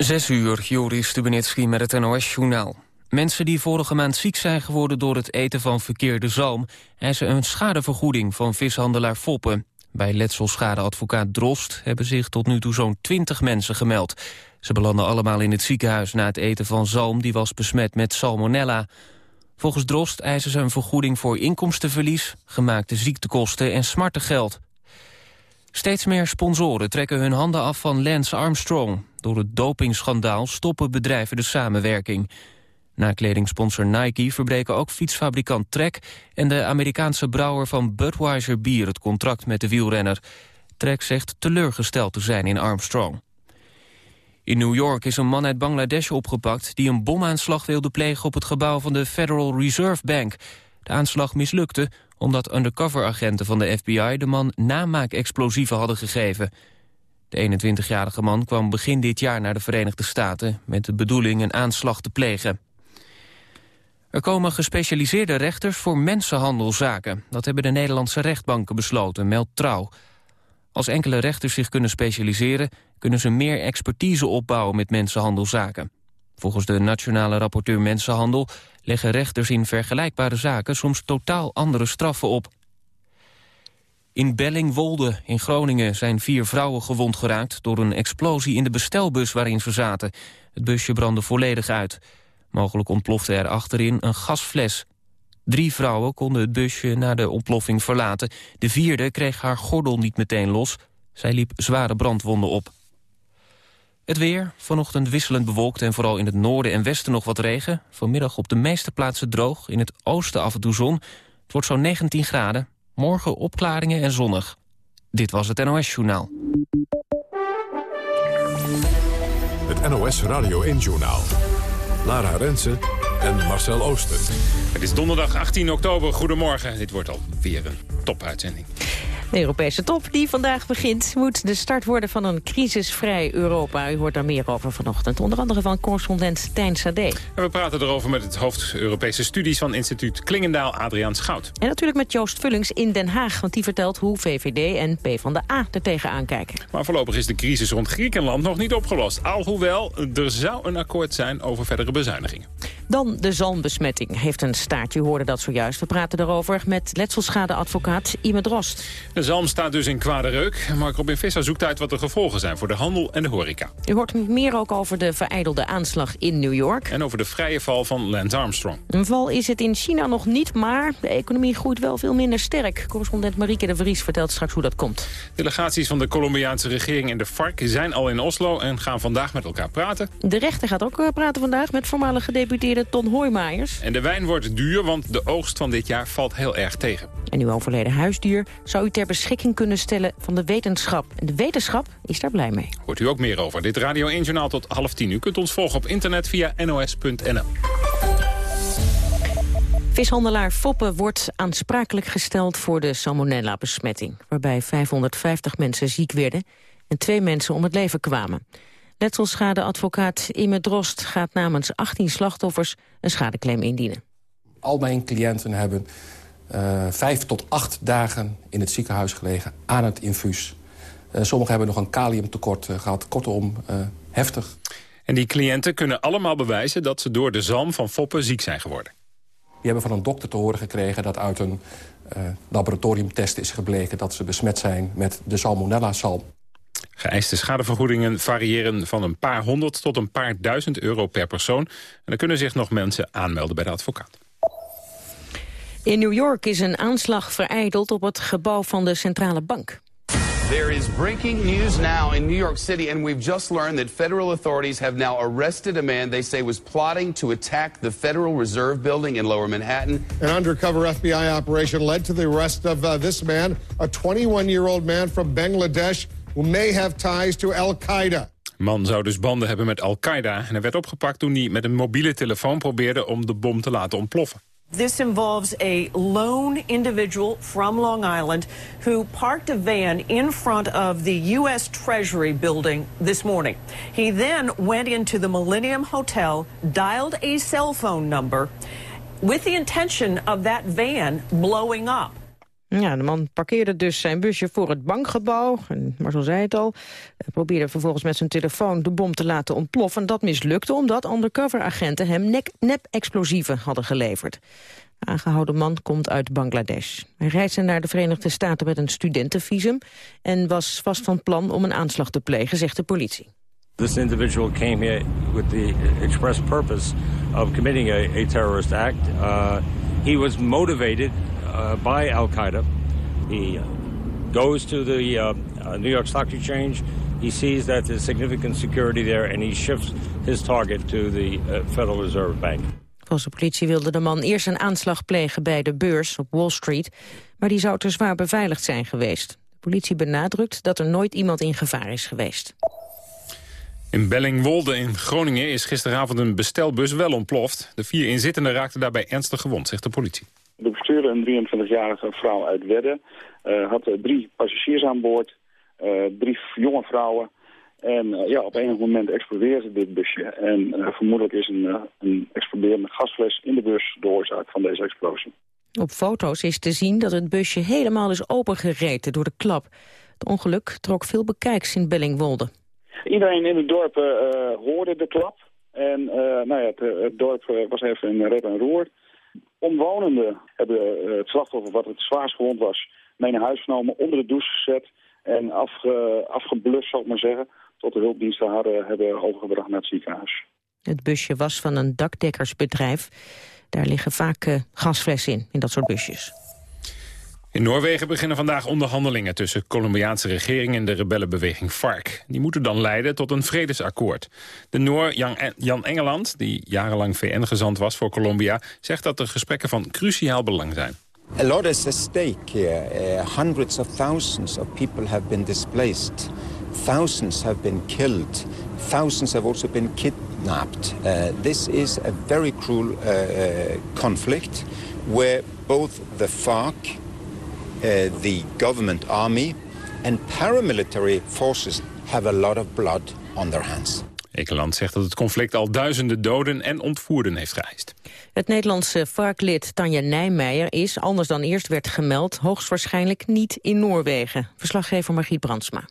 Zes uur, Joris Stubenitski met het NOS-journaal. Mensen die vorige maand ziek zijn geworden door het eten van verkeerde zalm... eisen een schadevergoeding van vishandelaar Foppen. Bij letselschadeadvocaat Drost hebben zich tot nu toe zo'n 20 mensen gemeld. Ze belanden allemaal in het ziekenhuis na het eten van zalm... die was besmet met salmonella. Volgens Drost eisen ze een vergoeding voor inkomstenverlies... gemaakte ziektekosten en smartengeld. Steeds meer sponsoren trekken hun handen af van Lance Armstrong. Door het dopingschandaal stoppen bedrijven de samenwerking. Na kledingsponsor Nike verbreken ook fietsfabrikant Trek... en de Amerikaanse brouwer van Budweiser Bier het contract met de wielrenner. Trek zegt teleurgesteld te zijn in Armstrong. In New York is een man uit Bangladesh opgepakt... die een bomaanslag wilde plegen op het gebouw van de Federal Reserve Bank. De aanslag mislukte omdat undercoveragenten van de FBI... de man namaakexplosieven hadden gegeven. De 21-jarige man kwam begin dit jaar naar de Verenigde Staten... met de bedoeling een aanslag te plegen. Er komen gespecialiseerde rechters voor mensenhandelzaken. Dat hebben de Nederlandse rechtbanken besloten, meldt Trouw. Als enkele rechters zich kunnen specialiseren... kunnen ze meer expertise opbouwen met mensenhandelzaken. Volgens de nationale rapporteur Mensenhandel... leggen rechters in vergelijkbare zaken soms totaal andere straffen op. In Bellingwolde in Groningen zijn vier vrouwen gewond geraakt... door een explosie in de bestelbus waarin ze zaten. Het busje brandde volledig uit. Mogelijk ontplofte er achterin een gasfles. Drie vrouwen konden het busje na de ontploffing verlaten. De vierde kreeg haar gordel niet meteen los. Zij liep zware brandwonden op. Het weer, vanochtend wisselend bewolkt en vooral in het noorden en westen nog wat regen. Vanmiddag op de meeste plaatsen droog, in het oosten af en toe zon. Het wordt zo'n 19 graden. Morgen opklaringen en zonnig. Dit was het NOS Journaal. Het NOS Radio 1 Journaal. Lara Rensen en Marcel Ooster. Het is donderdag 18 oktober. Goedemorgen. Dit wordt alweer een topuitzending. De Europese top die vandaag begint moet de start worden van een crisisvrij Europa. U hoort daar meer over vanochtend. Onder andere van correspondent Tijn Sade. En we praten erover met het hoofd Europese studies van instituut Klingendaal, Adriaan Schout. En natuurlijk met Joost Vullings in Den Haag. Want die vertelt hoe VVD en PvdA er tegenaan kijken. Maar voorlopig is de crisis rond Griekenland nog niet opgelost. Alhoewel, er zou een akkoord zijn over verdere bezuinigingen. Dan de zalmbesmetting heeft een staartje. U hoorde dat zojuist. We praten erover met letselschadeadvocaat Ime Drost. De zalm staat dus in kwade reuk. Mark Robin Visser zoekt uit wat de gevolgen zijn voor de handel en de horeca. U hoort meer ook over de vereidelde aanslag in New York. En over de vrije val van Lance Armstrong. Een val is het in China nog niet, maar de economie groeit wel veel minder sterk. Correspondent Marieke de Vries vertelt straks hoe dat komt. Delegaties van de Colombiaanse regering en de FARC zijn al in Oslo en gaan vandaag met elkaar praten. De rechter gaat ook eh, praten vandaag met voormalig gedeputeerde Ton Hoijmaijers. En de wijn wordt duur, want de oogst van dit jaar valt heel erg tegen. En uw overleden huisdier zou u ter beschikking kunnen stellen van de wetenschap. En de wetenschap is daar blij mee. Hoort u ook meer over. Dit Radio 1 Journaal tot half tien. U kunt ons volgen op internet via nos.nl. Vishandelaar Foppe wordt aansprakelijk gesteld voor de salmonella-besmetting... waarbij 550 mensen ziek werden en twee mensen om het leven kwamen. Letselschadeadvocaat Imme Drost gaat namens 18 slachtoffers een schadeclaim indienen. Al mijn cliënten hebben vijf tot acht dagen in het ziekenhuis gelegen aan het infuus. Uh, sommigen hebben nog een kaliumtekort uh, gehad. Kortom, heftig. En die cliënten kunnen allemaal bewijzen dat ze door de zalm van Foppen ziek zijn geworden. Die hebben van een dokter te horen gekregen dat uit een laboratoriumtest is gebleken... dat ze besmet zijn met de salmonella-zalm. Geëiste schadevergoedingen variëren van een paar honderd tot een paar duizend euro per persoon. En dan kunnen zich nog mensen aanmelden bij de advocaat. In New York is een aanslag vereideld op het gebouw van de centrale bank. There is breaking news now in New York City, and we've just learned that federal authorities have now arrested a man they say was plotting to attack the Federal Reserve Building in Lower Manhattan. An undercover FBI operation led to the arrest of uh, this man, a 21-year-old man from Bangladesh who may have ties to Al-Qaeda. Man zou dus banden hebben met Al-Qaeda en hij werd opgepakt toen hij met een mobiele telefoon probeerde om de bom te laten ontploffen. This involves a lone individual from Long Island who parked a van in front of the U.S. Treasury building this morning. He then went into the Millennium Hotel, dialed a cell phone number with the intention of that van blowing up. Ja, de man parkeerde dus zijn busje voor het bankgebouw. En Marcel zei het al. Hij probeerde vervolgens met zijn telefoon de bom te laten ontploffen. Dat mislukte omdat undercover-agenten hem nep-explosieven hadden geleverd. De aangehouden man komt uit Bangladesh. Hij reisde naar de Verenigde Staten met een studentenvisum... en was vast van plan om een aanslag te plegen, zegt de politie. This individual came here with the express purpose of committing a, a terrorist act. Uh, he was motivated uh, by Al Qaeda. He uh, goes to the uh, uh, New York Stock Exchange. He sees that there's significant security there, and he shifts his target to the uh, Federal Reserve Bank. Volgens de politie wilde de man eerst een aanslag plegen bij de beurs op Wall Street, maar die zou te zwaar beveiligd zijn geweest. De politie benadrukt dat er nooit iemand in gevaar is geweest. In Bellingwolde in Groningen is gisteravond een bestelbus wel ontploft. De vier inzittenden raakten daarbij ernstig gewond, zegt de politie. De bestuurder, een 23-jarige vrouw uit Wedde, uh, had drie passagiers aan boord, uh, drie jonge vrouwen. En uh, ja, op enig moment explodeerde dit busje. En vermoedelijk is een, een exploderende gasfles in de bus de oorzaak van deze explosie. Op foto's is te zien dat het busje helemaal is opengereten door de klap. Het ongeluk trok veel bekijks in Bellingwolde. Iedereen in het dorp hoorde de klap. En nou ja, het, het dorp was even in red en roer. Omwonenden hebben eh, het slachtoffer, wat het zwaarst gewond was, mee naar huis genomen, onder de douche gezet en afge, afgeblust, zal ik maar zeggen, tot de hulpdiensten hadden, hebben overgebracht naar het ziekenhuis. Het busje was van een dakdekkersbedrijf. Daar liggen vaak uh, gasflessen in, in dat soort busjes. In Noorwegen beginnen vandaag onderhandelingen tussen de Colombiaanse regering en de rebellenbeweging FARC. Die moeten dan leiden tot een vredesakkoord. De Noor Jan Engeland, die jarenlang VN-gezant was voor Colombia, zegt dat de gesprekken van cruciaal belang zijn. A lot is at stake here. Uh, hundreds of thousands of people have been displaced. Thousands have been killed. Thousands have also been kidnapped. Uh, this is a very cruel uh, conflict where both the FARC uh, the government army and paramilitary forces have a lot of blood on their hands. Ekeland zegt dat het conflict al duizenden doden en ontvoerden heeft geëist. Het Nederlandse varklid Tanja Nijmeijer is, anders dan eerst werd gemeld... hoogstwaarschijnlijk niet in Noorwegen. Verslaggever Margriet Brandsma.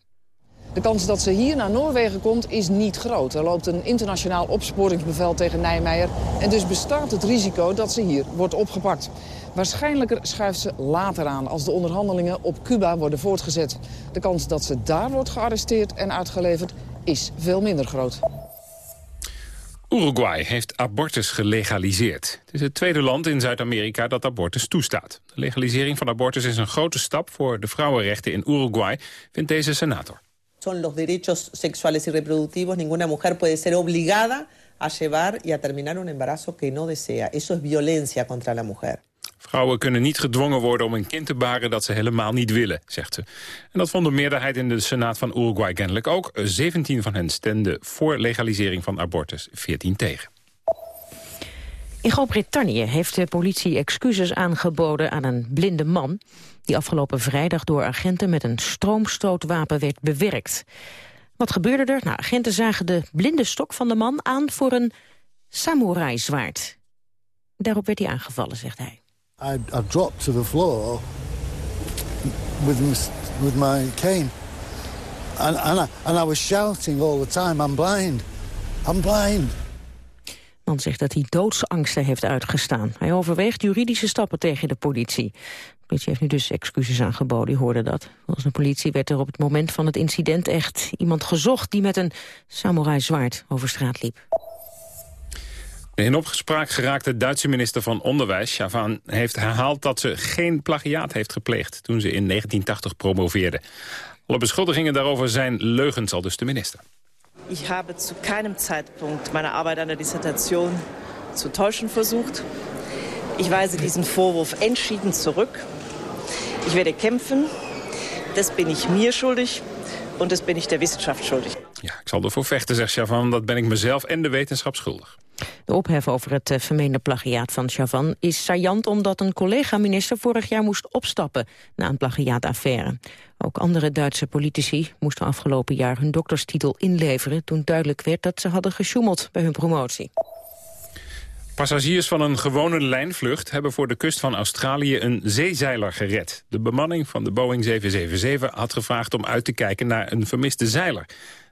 De kans dat ze hier naar Noorwegen komt is niet groot. Er loopt een internationaal opsporingsbevel tegen Nijmeijer... en dus bestaat het risico dat ze hier wordt opgepakt. Waarschijnlijker schuift ze later aan als de onderhandelingen op Cuba worden voortgezet. De kans dat ze daar wordt gearresteerd en uitgeleverd is veel minder groot. Uruguay heeft abortus gelegaliseerd. Het is het tweede land in Zuid-Amerika dat abortus toestaat. De legalisering van abortus is een grote stap voor de vrouwenrechten in Uruguay, vindt deze senator. Son los derechos sexuales y reproductivos. Ninguna mujer puede ser obligada a llevar y a terminar un embarazo que no desea. Eso es violencia contra la mujer. Vrouwen kunnen niet gedwongen worden om een kind te baren dat ze helemaal niet willen, zegt ze. En dat vond de meerderheid in de Senaat van Uruguay kennelijk ook. 17 van hen stemden voor legalisering van abortus, 14 tegen. In Groot-Brittannië heeft de politie excuses aangeboden aan een blinde man... die afgelopen vrijdag door agenten met een stroomstootwapen werd bewerkt. Wat gebeurde er? Nou, agenten zagen de blinde stok van de man aan voor een samurai-zwaard. Daarop werd hij aangevallen, zegt hij. I, dropped to the floor with, with my cane. And, and I was shouting all the time, I'm blind, I'm blind. Man zegt dat hij doodsangsten heeft uitgestaan. Hij overweegt juridische stappen tegen de politie. De politie heeft nu dus excuses aangeboden, u hoorde dat. Volgens de politie werd er op het moment van het incident echt iemand gezocht... die met een samurai zwaard over straat liep. In opgespraak geraakte Duitse minister van Onderwijs, Chavan, heeft herhaald dat ze geen plagiaat heeft gepleegd toen ze in 1980 promoveerde. Alle beschuldigingen daarover zijn leugens, al dus de minister. Ik heb zu keinem Zeitpunkt meine Arbeit an der Dissertation zu täuschen versucht. Ich weise diesen Vorwurf entschieden zurück. Ich werde kämpfen. Das bin ich mir schuldig und das bin ich der Wissenschaft schuldig. Ja, ik zal ervoor vechten, zegt Chavan. Dat ben ik mezelf en de wetenschap schuldig. De ophef over het eh, vermeende plagiaat van Chavan is saillant omdat een collega-minister vorig jaar moest opstappen na een plagiaataffaire. Ook andere Duitse politici moesten afgelopen jaar hun dokterstitel inleveren toen duidelijk werd dat ze hadden gesjoemeld bij hun promotie. Passagiers van een gewone lijnvlucht hebben voor de kust van Australië een zeezeiler gered. De bemanning van de Boeing 777 had gevraagd om uit te kijken naar een vermiste zeiler.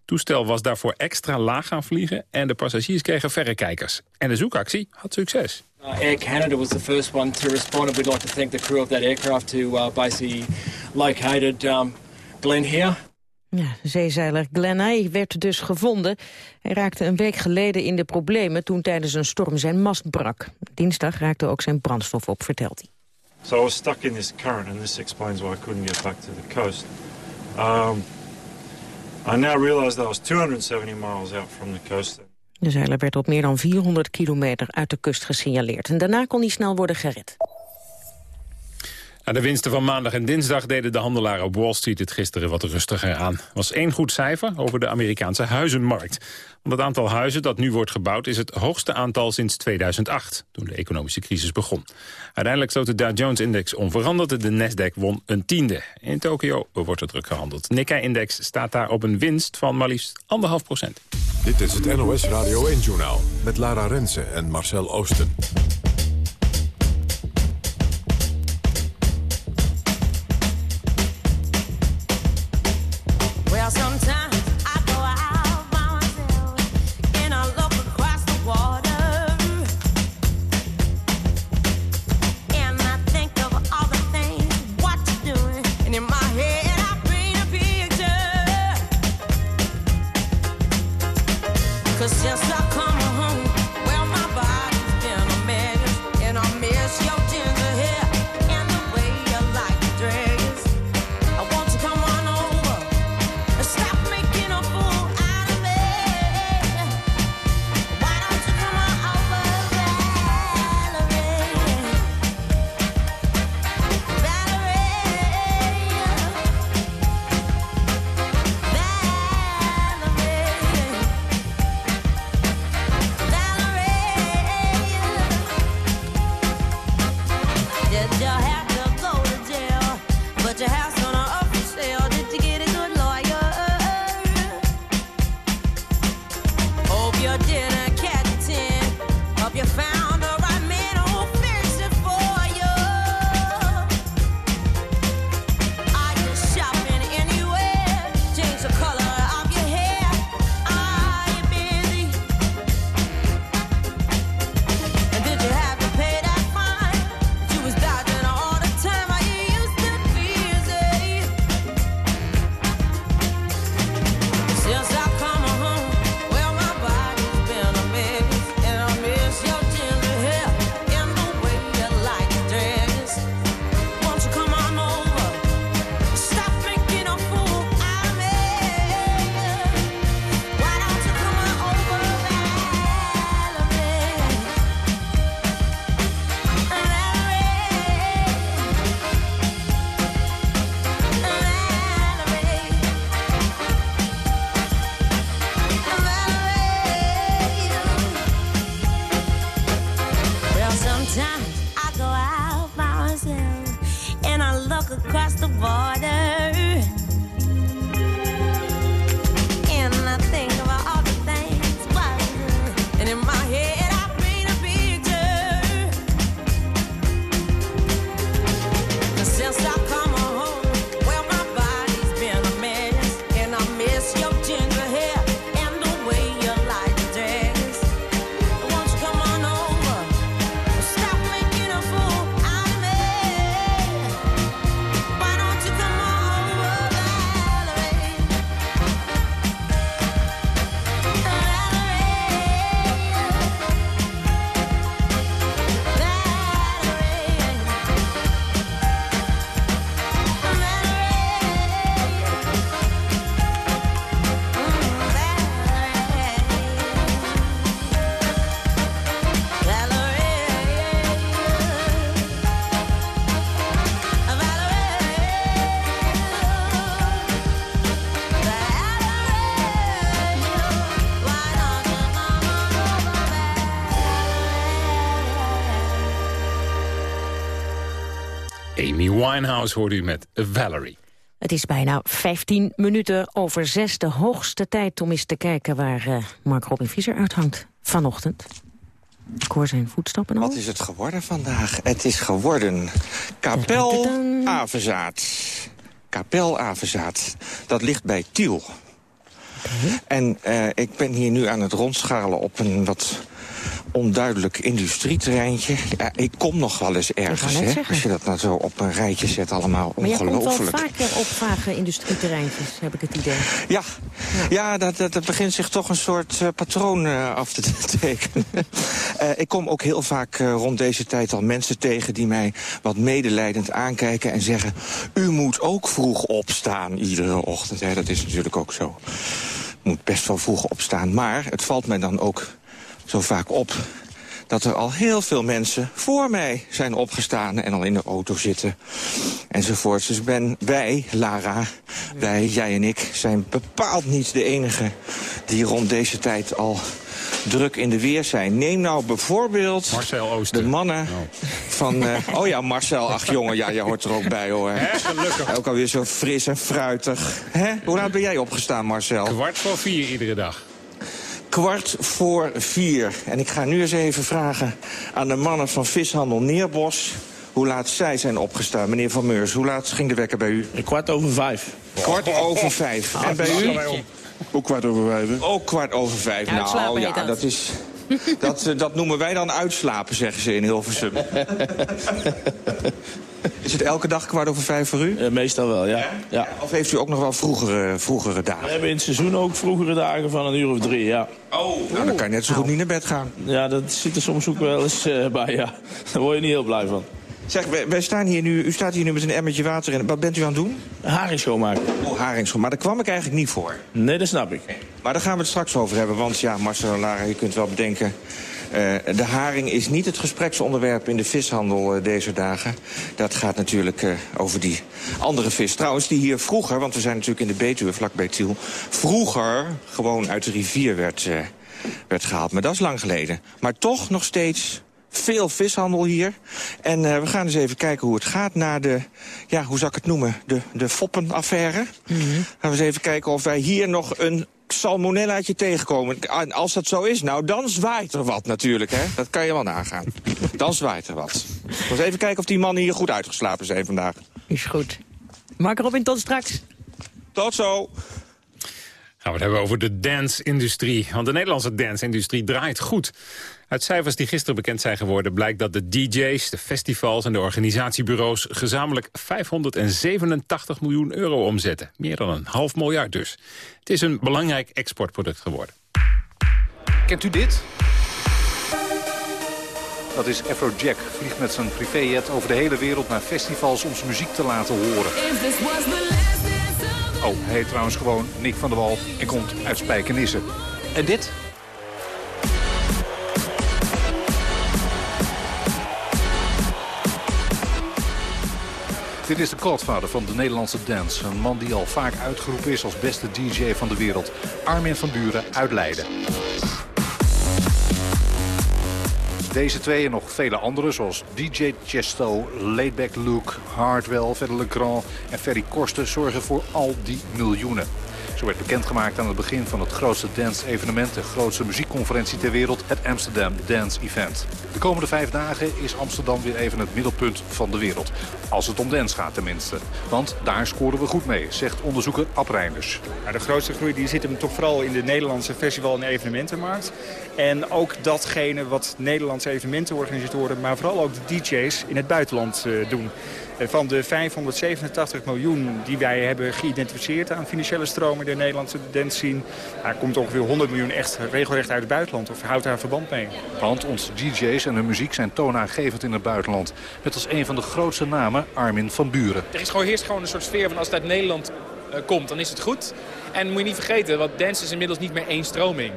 Het toestel was daarvoor extra laag gaan vliegen en de passagiers kregen verrekijkers. En de zoekactie had succes. Uh, Air Canada was the first one to respond and we'd like to thank the crew of that aircraft who uh, basically located um, Glenn here. Ja, zeezeiler werd dus gevonden. Hij raakte een week geleden in de problemen toen tijdens een storm zijn mast brak. Dinsdag raakte ook zijn brandstof op, vertelt hij. So I was stuck in this current and this explains why I couldn't get back to the coast. Um, I now realize was 270 miles out from the coast. De zeiler werd op meer dan 400 kilometer uit de kust gesignaleerd. En daarna kon hij snel worden gered. De winsten van maandag en dinsdag deden de handelaren op Wall Street het gisteren wat rustiger aan. was één goed cijfer over de Amerikaanse huizenmarkt. Want het aantal huizen dat nu wordt gebouwd is het hoogste aantal sinds 2008, toen de economische crisis begon. Uiteindelijk sloot de Dow Jones-index onveranderd, de Nasdaq won een tiende. In Tokio wordt er druk gehandeld. Nikkei-index staat daar op een winst van maar liefst anderhalf procent. Dit is het NOS Radio 1-journaal met Lara Rensen en Marcel Oosten. Winehouse hoort u met Valerie. Het is bijna 15 minuten over zes. De hoogste tijd om eens te kijken waar uh, Mark Robin Visser uithangt vanochtend. Ik hoor zijn voetstappen al. Wat is het geworden vandaag? Het is geworden Kapel Avenzaat. Kapel Avenzaat. Dat ligt bij Tiel. En uh, ik ben hier nu aan het rondschalen op een wat onduidelijk industrieterreintje. Ja, ik kom nog wel eens ergens, hè? Als je dat nou zo op een rijtje zet, allemaal ongelooflijk. Maar je komt wel vaker op vage industrieterreintjes, heb ik het idee. Ja, ja. ja dat, dat, dat, begint zich toch een soort uh, patroon uh, af te tekenen. uh, ik kom ook heel vaak rond deze tijd al mensen tegen... die mij wat medelijdend aankijken en zeggen... u moet ook vroeg opstaan iedere ochtend. Hè? Dat is natuurlijk ook zo. moet best wel vroeg opstaan. Maar het valt mij dan ook zo vaak op dat er al heel veel mensen voor mij zijn opgestaan... en al in de auto zitten, enzovoort. Dus ben wij, Lara, wij, jij en ik... zijn bepaald niet de enige die rond deze tijd al druk in de weer zijn. Neem nou bijvoorbeeld Marcel Ooster. de mannen oh. van... Uh, oh ja, Marcel, ach jongen, ja, jij hoort er ook bij hoor. Hè, gelukkig. Ook alweer zo fris en fruitig. Hè? Hoe laat ben jij opgestaan, Marcel? Kwart voor vier iedere dag kwart voor vier. En ik ga nu eens even vragen aan de mannen van vishandel Neerbos... hoe laat zij zijn opgestaan. Meneer Van Meurs, hoe laat ging de wekker bij u? Kwart over vijf. Kwart over vijf. En bij u? Ook kwart over vijf. Ook kwart over vijf. Nou, ja, dat is... Dat, dat noemen wij dan uitslapen, zeggen ze in Hilversum. Is het elke dag kwart over vijf voor u? Uh, meestal wel, ja. ja. Of heeft u ook nog wel vroegere, vroegere dagen? We hebben in het seizoen ook vroegere dagen van een uur of drie, ja. Oh, nou, dan kan je net zo goed niet naar bed gaan. Ja, dat zit er soms ook wel eens uh, bij, ja. Daar word je niet heel blij van. Zeg, wij, staan hier nu, u staat hier nu met een emmertje water in. Wat bent u aan het doen? Haring schoonmaken. Oh, haring schoonmaken. Maar daar kwam ik eigenlijk niet voor. Nee, dat snap ik. Maar daar gaan we het straks over hebben. Want ja, Marcel en Lara, je kunt wel bedenken... Uh, de haring is niet het gespreksonderwerp in de vishandel uh, deze dagen. Dat gaat natuurlijk uh, over die andere vis. Trouwens, die hier vroeger, want we zijn natuurlijk in de Betuwe, vlakbij Tiel... vroeger gewoon uit de rivier werd, werd gehaald. Maar dat is lang geleden. Maar toch nog steeds veel vishandel hier. En uh, we gaan eens even kijken hoe het gaat na de, ja, hoe zou ik het noemen, de, de foppenaffaire. Mm -hmm. Gaan we eens even kijken of wij hier nog een salmonellaatje tegenkomen. En als dat zo is, nou, dan zwaait er wat natuurlijk, hè. Dat kan je wel nagaan. Dan zwaait er wat. Dus even kijken of die mannen hier goed uitgeslapen zijn vandaag. Is goed. Mark Robin, tot straks. Tot zo. Gaan we het hebben over de dance-industrie. Want de Nederlandse dance-industrie draait goed. Uit cijfers die gisteren bekend zijn geworden blijkt dat de DJ's, de festivals en de organisatiebureaus gezamenlijk 587 miljoen euro omzetten. Meer dan een half miljard dus. Het is een belangrijk exportproduct geworden. Kent u dit? Dat is Afrojack. Vliegt met zijn privéjet over de hele wereld naar festivals om zijn muziek te laten horen. Oh, hij heet trouwens gewoon Nick van der Wal en komt uit Spijkenisse. En dit? Dit is de godvader van de Nederlandse dance. Een man die al vaak uitgeroepen is als beste DJ van de wereld. Armin van Buren uit Leiden. Deze twee en nog vele anderen, zoals DJ Chesto, Laidback Luke, Hardwell, Verder Legrand en Ferry Korsten... zorgen voor al die miljoenen. Zo werd bekendgemaakt aan het begin van het grootste dance-evenement... de grootste muziekconferentie ter wereld, het Amsterdam Dance Event. De komende vijf dagen is Amsterdam weer even het middelpunt van de wereld. Als het om dance gaat tenminste. Want daar scoren we goed mee, zegt onderzoeker Ab Reinders. Nou, de grootste groei die zit hem toch vooral in de Nederlandse festival- en evenementenmarkt. En ook datgene wat Nederlandse evenementenorganisatoren... maar vooral ook de DJ's in het buitenland uh, doen. Van de 587 miljoen die wij hebben geïdentificeerd aan financiële stromen in de Nederlandse dance scene, daar komt ongeveer 100 miljoen echt regelrecht uit het buitenland of houdt daar verband mee. Want onze DJ's en hun muziek zijn toonaangevend in het buitenland. Met als een van de grootste namen Armin van Buren. Er is gewoon, heerst gewoon een soort sfeer van als het uit Nederland uh, komt, dan is het goed. En moet je niet vergeten, want dance is inmiddels niet meer één stroming.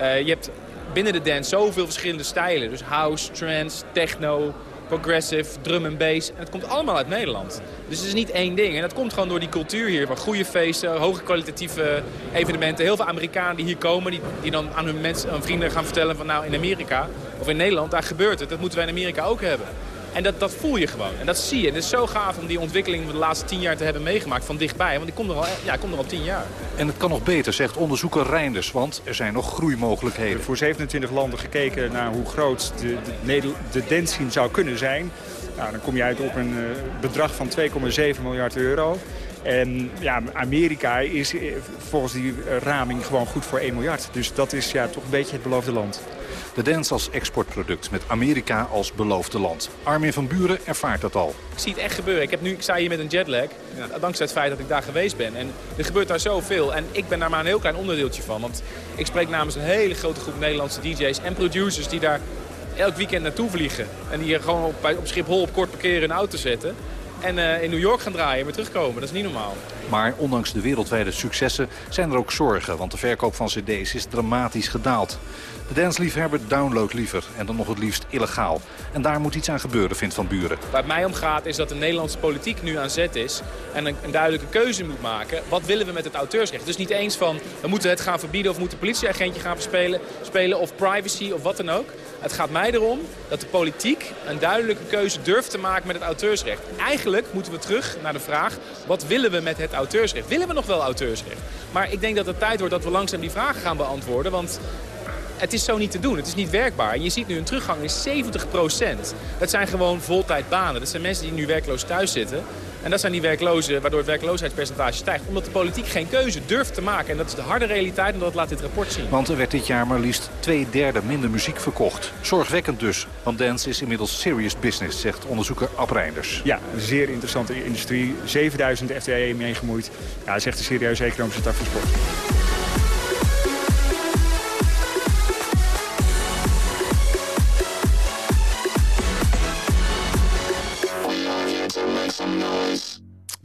Uh, je hebt binnen de dance zoveel verschillende stijlen. Dus house, trance, techno, progressive, drum en bass. En het komt allemaal uit Nederland. Dus het is niet één ding. En dat komt gewoon door die cultuur hier. Van goede feesten, hoge kwalitatieve evenementen. Heel veel Amerikanen die hier komen. Die, die dan aan hun, mensen, hun vrienden gaan vertellen van nou in Amerika of in Nederland, daar gebeurt het. Dat moeten wij in Amerika ook hebben. En dat, dat voel je gewoon. En dat zie je. En het is zo gaaf om die ontwikkeling van de laatste tien jaar te hebben meegemaakt van dichtbij. Want die komt er al, ja, komt er al tien jaar. En het kan nog beter, zegt onderzoeker Reinders, want er zijn nog groeimogelijkheden. Voor 27 landen gekeken naar hoe groot de, de, de zou kunnen zijn. Nou, dan kom je uit op een uh, bedrag van 2,7 miljard euro. En ja, Amerika is eh, volgens die raming gewoon goed voor 1 miljard. Dus dat is ja, toch een beetje het beloofde land. De dance als exportproduct met Amerika als beloofde land. Armin van Buren ervaart dat al. Ik zie het echt gebeuren. Ik, heb nu, ik sta hier met een jetlag, ja. dankzij het feit dat ik daar geweest ben. En er gebeurt daar zoveel. En ik ben daar maar een heel klein onderdeeltje van. Want ik spreek namens een hele grote groep Nederlandse DJ's en producers... die daar elk weekend naartoe vliegen. En die hier gewoon op, op Schiphol op kort parkeren een auto zetten. En uh, in New York gaan draaien en weer terugkomen. Dat is niet normaal. Maar ondanks de wereldwijde successen zijn er ook zorgen. Want de verkoop van cd's is dramatisch gedaald. De dansliefhebber downloadt liever en dan nog het liefst illegaal. En daar moet iets aan gebeuren, vindt Van Buren. Waar het mij om gaat is dat de Nederlandse politiek nu aan zet is... en een, een duidelijke keuze moet maken. Wat willen we met het auteursrecht? Dus niet eens van, we moeten het gaan verbieden... of moeten politieagentje gaan spelen, spelen of privacy of wat dan ook. Het gaat mij erom dat de politiek een duidelijke keuze durft te maken met het auteursrecht. Eigenlijk moeten we terug naar de vraag, wat willen we met het auteursrecht? Willen we nog wel auteursrecht? Maar ik denk dat het tijd wordt dat we langzaam die vragen gaan beantwoorden. Want het is zo niet te doen. Het is niet werkbaar. En je ziet nu een teruggang in 70% Dat zijn gewoon voltijdbanen. Dat zijn mensen die nu werkloos thuis zitten. En dat zijn die werklozen waardoor het werkloosheidspercentage stijgt. Omdat de politiek geen keuze durft te maken. En dat is de harde realiteit en dat laat dit rapport zien. Want er werd dit jaar maar liefst twee derde minder muziek verkocht. Zorgwekkend dus, want dance is inmiddels serious business, zegt onderzoeker Ab Reinders. Ja, een zeer interessante industrie. 7000 FTE meegemoeid. Ja, dat is echt een serieuze economische tak voor sport.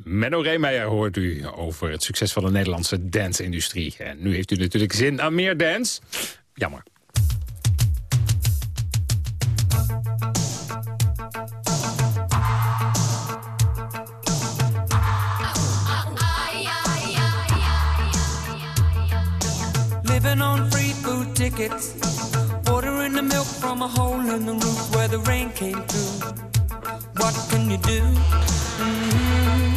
Menno Reemeijer hoort u over het succes van de Nederlandse dance-industrie. En nu heeft u natuurlijk zin aan meer dance. Jammer. Living on free food tickets Ordering the milk from a hole in the roof where the rain came through What can you do? Mm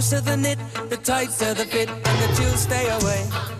Closer the knit, the tighter the fit, and the chills stay away.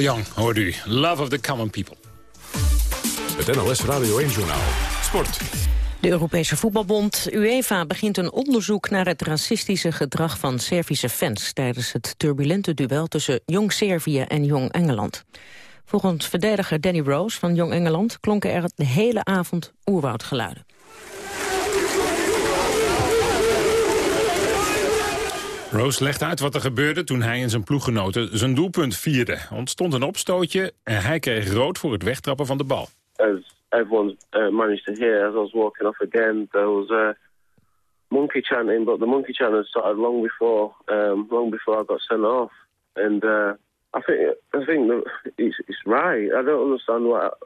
Paul Young, hoort u. Love of the Common People. Het NOS Radio 1-journaal. Sport. De Europese voetbalbond UEFA begint een onderzoek naar het racistische gedrag van Servische fans tijdens het turbulente duel tussen Jong Servië en Jong Engeland. Volgens verdediger Danny Rose van Jong Engeland klonken er de hele avond oerwoudgeluiden. Rose legt uit wat er gebeurde toen hij en zijn ploeggenoten zijn doelpunt vierden. Ontstond een opstootje en hij kreeg rood voor het wegtrappen van de bal. As everyone uh, managed to hear, as I was walking off again, there was a monkey chanting, but the monkey chanting started long before, um, long before I got sent off. And uh, I think, I think that it's, it's right. I don't understand what,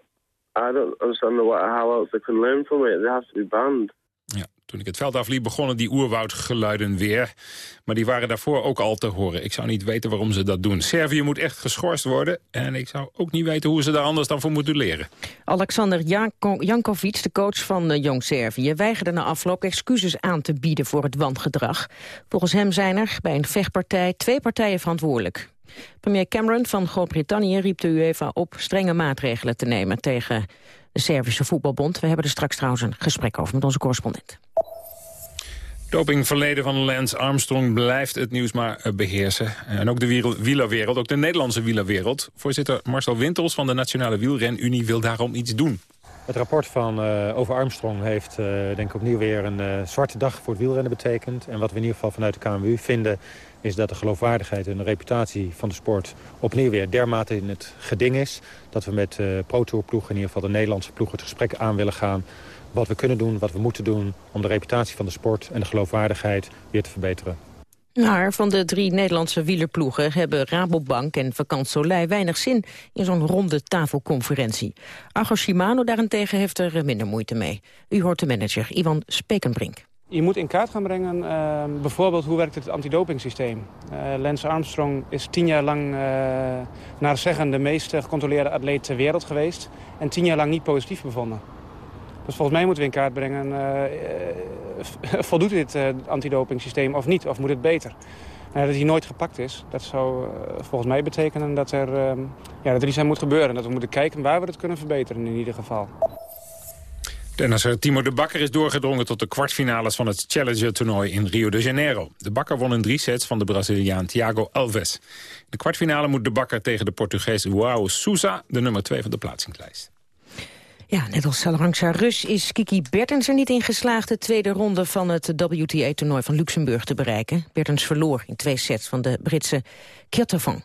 I don't understand what, how else they can learn from it. They have to be banned. Toen ik het veld afliep begonnen die oerwoudgeluiden weer. Maar die waren daarvoor ook al te horen. Ik zou niet weten waarom ze dat doen. Servië moet echt geschorst worden. En ik zou ook niet weten hoe ze daar anders dan voor moeten leren. Alexander Janko Jankovic, de coach van uh, Jong Servië... weigerde na afloop excuses aan te bieden voor het wangedrag. Volgens hem zijn er bij een vechtpartij twee partijen verantwoordelijk. Premier Cameron van Groot-Brittannië riep de UEFA op... strenge maatregelen te nemen tegen de Servische Voetbalbond. We hebben er straks trouwens een gesprek over met onze correspondent. Dopingverleden van Lance Armstrong blijft het nieuws maar eh, beheersen. En ook de wielerwereld, ook de Nederlandse wielerwereld. Voorzitter Marcel Wintels van de Nationale Wielrenunie wil daarom iets doen. Het rapport van, uh, over Armstrong heeft uh, denk ik opnieuw weer een zwarte dag voor het wielrennen betekend. En wat we in ieder geval vanuit de KMU vinden is dat de geloofwaardigheid en de reputatie van de sport opnieuw weer dermate in het geding is. Dat we met uh, Pro Tour ploegen, in ieder geval de Nederlandse ploeg, het gesprek aan willen gaan. Wat we kunnen doen, wat we moeten doen om de reputatie van de sport en de geloofwaardigheid weer te verbeteren. Maar van de drie Nederlandse wielerploegen hebben Rabobank en Vakant Soleil weinig zin in zo'n ronde tafelconferentie. Argo Shimano daarentegen heeft er minder moeite mee. U hoort de manager Ivan Spekenbrink. Je moet in kaart gaan brengen, uh, bijvoorbeeld hoe werkt het antidopingsysteem. Uh, Lance Armstrong is tien jaar lang, uh, naar zeggen, de meest gecontroleerde atleet ter wereld geweest. En tien jaar lang niet positief bevonden. Dus volgens mij moeten we in kaart brengen, voldoet dit antidopingsysteem of niet? Of moet het beter? Nou, dat hij nooit gepakt is, dat zou volgens mij betekenen dat er, ja, dat er iets aan moet gebeuren. Dat we moeten kijken waar we het kunnen verbeteren in ieder geval. Tennisser Timo de Bakker is doorgedrongen tot de kwartfinales van het Challenger-toernooi in Rio de Janeiro. De Bakker won in drie sets van de Braziliaan Thiago Alves. In de kwartfinale moet de Bakker tegen de Portugees Joao Sousa, de nummer 2 van de plaatsingslijst. Ja, net als Salrangsa Rus is Kiki Bertens er niet in geslaagd... de tweede ronde van het WTA-toernooi van Luxemburg te bereiken. Bertens verloor in twee sets van de Britse Kjotavon.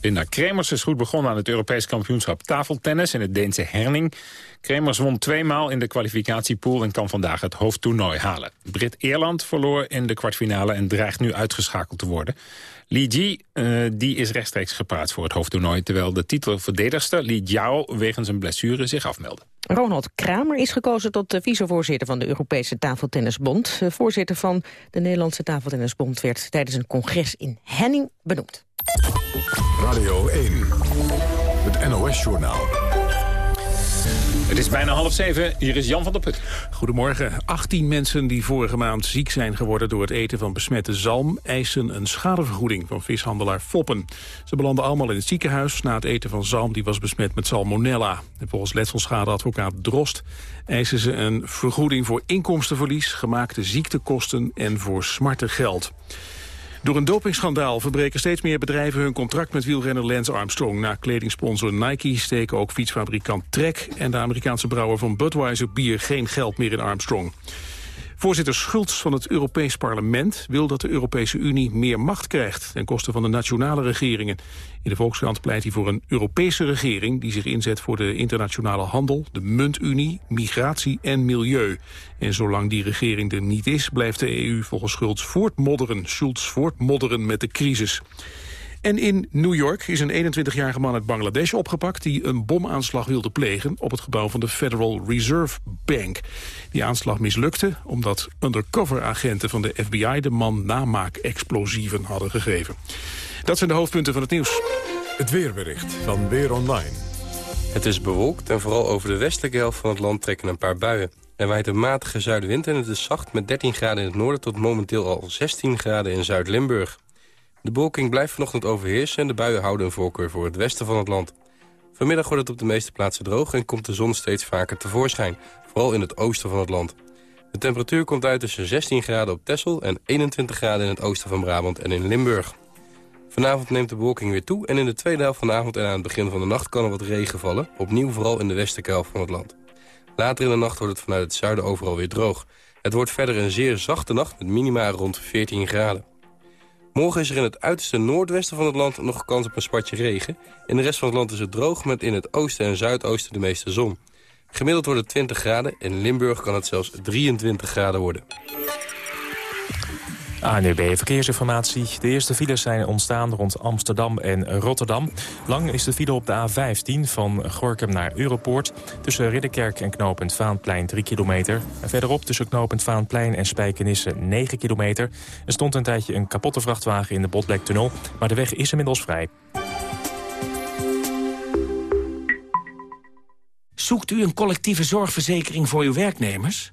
Linda Kremers is goed begonnen aan het Europees kampioenschap tafeltennis in het Deense Herning. Kremers won tweemaal in de kwalificatiepool en kan vandaag het hoofdtoernooi halen. Brit Eerland verloor in de kwartfinale en dreigt nu uitgeschakeld te worden. Li Ji uh, die is rechtstreeks gepraat voor het hoofdtoernooi... terwijl de titelverdedigster Li Jiao wegens een blessure zich afmeldde. Ronald Kramer is gekozen tot de vicevoorzitter van de Europese Tafeltennisbond. De voorzitter van de Nederlandse Tafeltennisbond werd tijdens een congres in Henning benoemd. Radio 1, het NOS-journaal. Het is bijna half zeven, hier is Jan van der Put. Goedemorgen. 18 mensen die vorige maand ziek zijn geworden door het eten van besmette zalm... eisen een schadevergoeding van vishandelaar Foppen. Ze belanden allemaal in het ziekenhuis na het eten van zalm... die was besmet met salmonella. En volgens letselschadeadvocaat Drost eisen ze een vergoeding voor inkomstenverlies... gemaakte ziektekosten en voor smarte geld. Door een dopingschandaal verbreken steeds meer bedrijven hun contract met wielrenner Lance Armstrong. Na kledingsponsor Nike steken ook fietsfabrikant Trek en de Amerikaanse brouwer van Budweiser bier geen geld meer in Armstrong. Voorzitter Schultz van het Europees Parlement wil dat de Europese Unie meer macht krijgt ten koste van de nationale regeringen. In de Volkskrant pleit hij voor een Europese regering die zich inzet voor de internationale handel, de muntunie, migratie en milieu. En zolang die regering er niet is, blijft de EU volgens Schultz voortmodderen, Schultz voortmodderen met de crisis. En in New York is een 21-jarige man uit Bangladesh opgepakt... die een bomaanslag wilde plegen op het gebouw van de Federal Reserve Bank. Die aanslag mislukte omdat undercover-agenten van de FBI... de man namaak-explosieven hadden gegeven. Dat zijn de hoofdpunten van het nieuws. Het weerbericht van Weer Online. Het is bewolkt en vooral over de westelijke helft van het land trekken een paar buien. Er waait een matige zuidwind en het is zacht met 13 graden in het noorden... tot momenteel al 16 graden in Zuid-Limburg. De bewolking blijft vanochtend overheersen en de buien houden een voorkeur voor het westen van het land. Vanmiddag wordt het op de meeste plaatsen droog en komt de zon steeds vaker tevoorschijn, vooral in het oosten van het land. De temperatuur komt uit tussen 16 graden op Texel en 21 graden in het oosten van Brabant en in Limburg. Vanavond neemt de bewolking weer toe en in de tweede helft van de avond en aan het begin van de nacht kan er wat regen vallen, opnieuw vooral in de westelijke helft van het land. Later in de nacht wordt het vanuit het zuiden overal weer droog. Het wordt verder een zeer zachte nacht met minima rond 14 graden. Morgen is er in het uiterste noordwesten van het land nog kans op een spatje regen. In de rest van het land is het droog met in het oosten en zuidoosten de meeste zon. Gemiddeld wordt het 20 graden. In Limburg kan het zelfs 23 graden worden. ANUB Verkeersinformatie. De eerste files zijn ontstaan rond Amsterdam en Rotterdam. Lang is de file op de A15 van Gorkum naar Europoort. Tussen Ridderkerk en knooppunt Vaanplein 3 kilometer. En verderop tussen knooppunt Vaanplein en Spijkenisse 9 kilometer. Er stond een tijdje een kapotte vrachtwagen in de Botlektunnel. Maar de weg is inmiddels vrij. Zoekt u een collectieve zorgverzekering voor uw werknemers?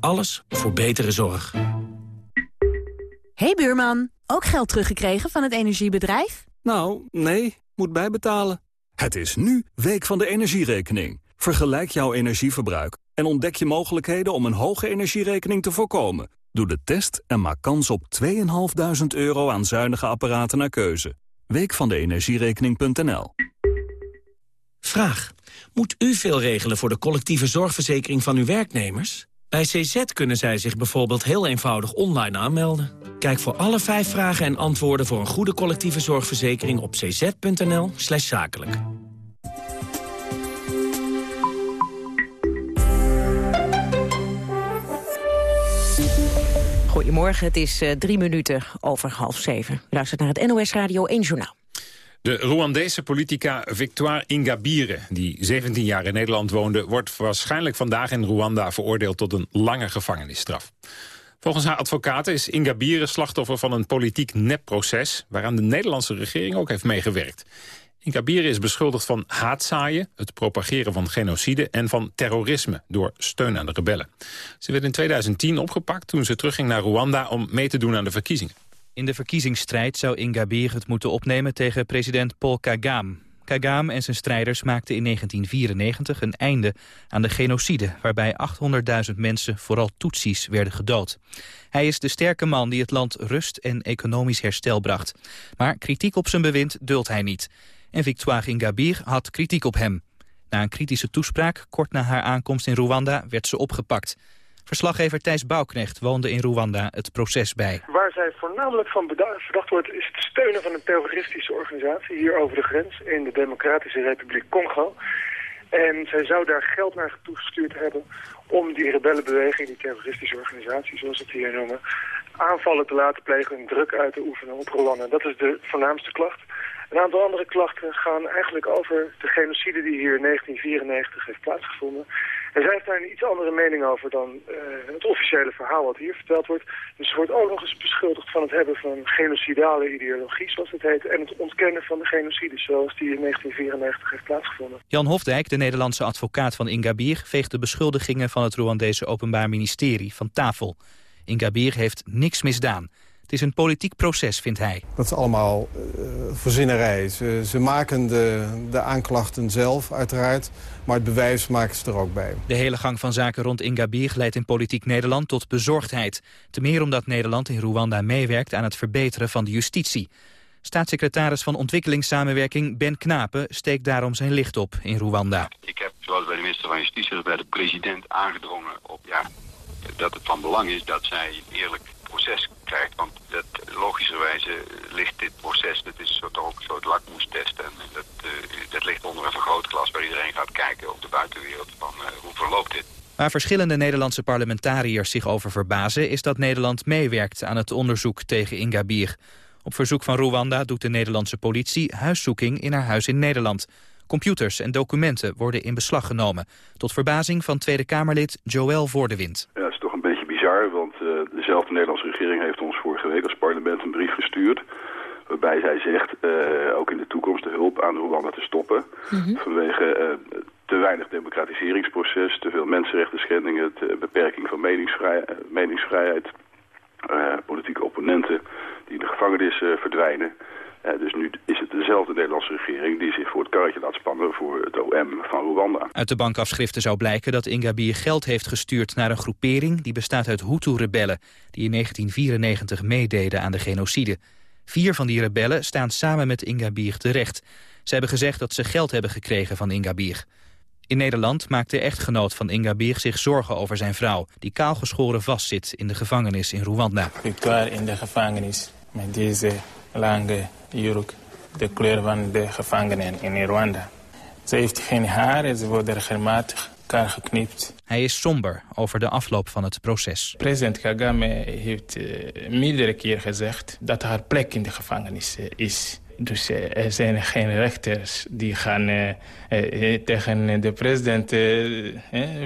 Alles voor betere zorg. Hey buurman, ook geld teruggekregen van het energiebedrijf? Nou, nee, moet bijbetalen. Het is nu Week van de Energierekening. Vergelijk jouw energieverbruik en ontdek je mogelijkheden om een hoge energierekening te voorkomen. Doe de test en maak kans op 2.500 euro aan zuinige apparaten naar keuze. Week van de energierekening.nl Vraag. Moet u veel regelen voor de collectieve zorgverzekering van uw werknemers? Bij CZ kunnen zij zich bijvoorbeeld heel eenvoudig online aanmelden. Kijk voor alle vijf vragen en antwoorden voor een goede collectieve zorgverzekering op cz.nl slash zakelijk. Goedemorgen, het is uh, drie minuten over half zeven. Luistert naar het NOS Radio 1 Journaal. De Rwandese politica Victoire Ingabire, die 17 jaar in Nederland woonde... wordt waarschijnlijk vandaag in Rwanda veroordeeld tot een lange gevangenisstraf. Volgens haar advocaten is Ingabire slachtoffer van een politiek nepproces... waaraan de Nederlandse regering ook heeft meegewerkt. Ingabire is beschuldigd van haatzaaien, het propageren van genocide... en van terrorisme door steun aan de rebellen. Ze werd in 2010 opgepakt toen ze terugging naar Rwanda... om mee te doen aan de verkiezingen. In de verkiezingsstrijd zou Ingabire het moeten opnemen tegen president Paul Kagame. Kagame en zijn strijders maakten in 1994 een einde aan de genocide... waarbij 800.000 mensen, vooral Tutsis, werden gedood. Hij is de sterke man die het land rust en economisch herstel bracht. Maar kritiek op zijn bewind duldt hij niet. En Victoire Ingabire had kritiek op hem. Na een kritische toespraak, kort na haar aankomst in Rwanda, werd ze opgepakt. Verslaggever Thijs Bouwknecht woonde in Rwanda het proces bij. Waar zij voornamelijk van verdacht wordt is het steunen van een terroristische organisatie hier over de grens in de Democratische Republiek Congo. En zij zou daar geld naar toegestuurd hebben om die rebellenbeweging, die terroristische organisatie zoals ze het hier noemen, aanvallen te laten plegen en druk uit te oefenen op Rwanda. Dat is de voornaamste klacht. Een aantal andere klachten gaan eigenlijk over de genocide die hier in 1994 heeft plaatsgevonden. En zij heeft daar een iets andere mening over dan uh, het officiële verhaal wat hier verteld wordt. Dus ze wordt ook nog eens beschuldigd van het hebben van genocidale ideologie, zoals het heet. En het ontkennen van de genocide, zoals die in 1994 heeft plaatsgevonden. Jan Hofdijk, de Nederlandse advocaat van Ingabir, veegt de beschuldigingen van het Rwandese Openbaar Ministerie van tafel. Ingabir heeft niks misdaan. Het is een politiek proces, vindt hij. Dat is allemaal uh, verzinnerij. Ze, ze, maken de, de aanklachten zelf, uiteraard. Maar het bewijs maken ze er ook bij. De hele gang van zaken rond Ingabir leidt in politiek Nederland tot bezorgdheid. Te meer omdat Nederland in Rwanda meewerkt aan het verbeteren van de justitie. Staatssecretaris van Ontwikkelingssamenwerking Ben Knapen steekt daarom zijn licht op in Rwanda. Ik heb, zoals bij de minister van Justitie, bij de president aangedrongen op ja, dat het van belang is dat zij een eerlijk proces Want dat, logischerwijze ligt dit proces, dat is ook een soort lakmoestest. En dat, uh, dat ligt onder een vergrootglas waar iedereen gaat kijken op de buitenwereld van uh, hoe verloopt dit. Waar verschillende Nederlandse parlementariërs zich over verbazen... is dat Nederland meewerkt aan het onderzoek tegen Ingabir. Op verzoek van Rwanda doet de Nederlandse politie huiszoeking in haar huis in Nederland. Computers en documenten worden in beslag genomen. Tot verbazing van Tweede Kamerlid Joël Voordewind. Want uh, dezelfde Nederlandse regering heeft ons vorige week als parlement een brief gestuurd waarbij zij zegt uh, ook in de toekomst de hulp aan Rwanda te stoppen. Mm -hmm. Vanwege uh, te weinig democratiseringsproces, te veel mensenrechten schendingen, de beperking van meningsvrij, meningsvrijheid, uh, politieke opponenten die in de gevangenis verdwijnen. Dezelfde Nederlandse regering die zich voor het karretje laat spannen voor het OM van Rwanda. Uit de bankafschriften zou blijken dat Ingabir geld heeft gestuurd naar een groepering die bestaat uit Hutu-rebellen die in 1994 meededen aan de genocide. Vier van die rebellen staan samen met Ingabir terecht. Ze hebben gezegd dat ze geld hebben gekregen van Ingabir. In Nederland maakt de echtgenoot van Ingabir zich zorgen over zijn vrouw... die kaalgeschoren vastzit in de gevangenis in Rwanda. Ik in de gevangenis met deze lange jurk... de kleur van de gevangenen in Rwanda. Ze heeft geen haar en ze wordt regelmatig geknipt. Hij is somber over de afloop van het proces. President Kagame heeft uh, meerdere keer gezegd dat haar plek in de gevangenis uh, is. Dus uh, er zijn geen rechters die gaan tegen de president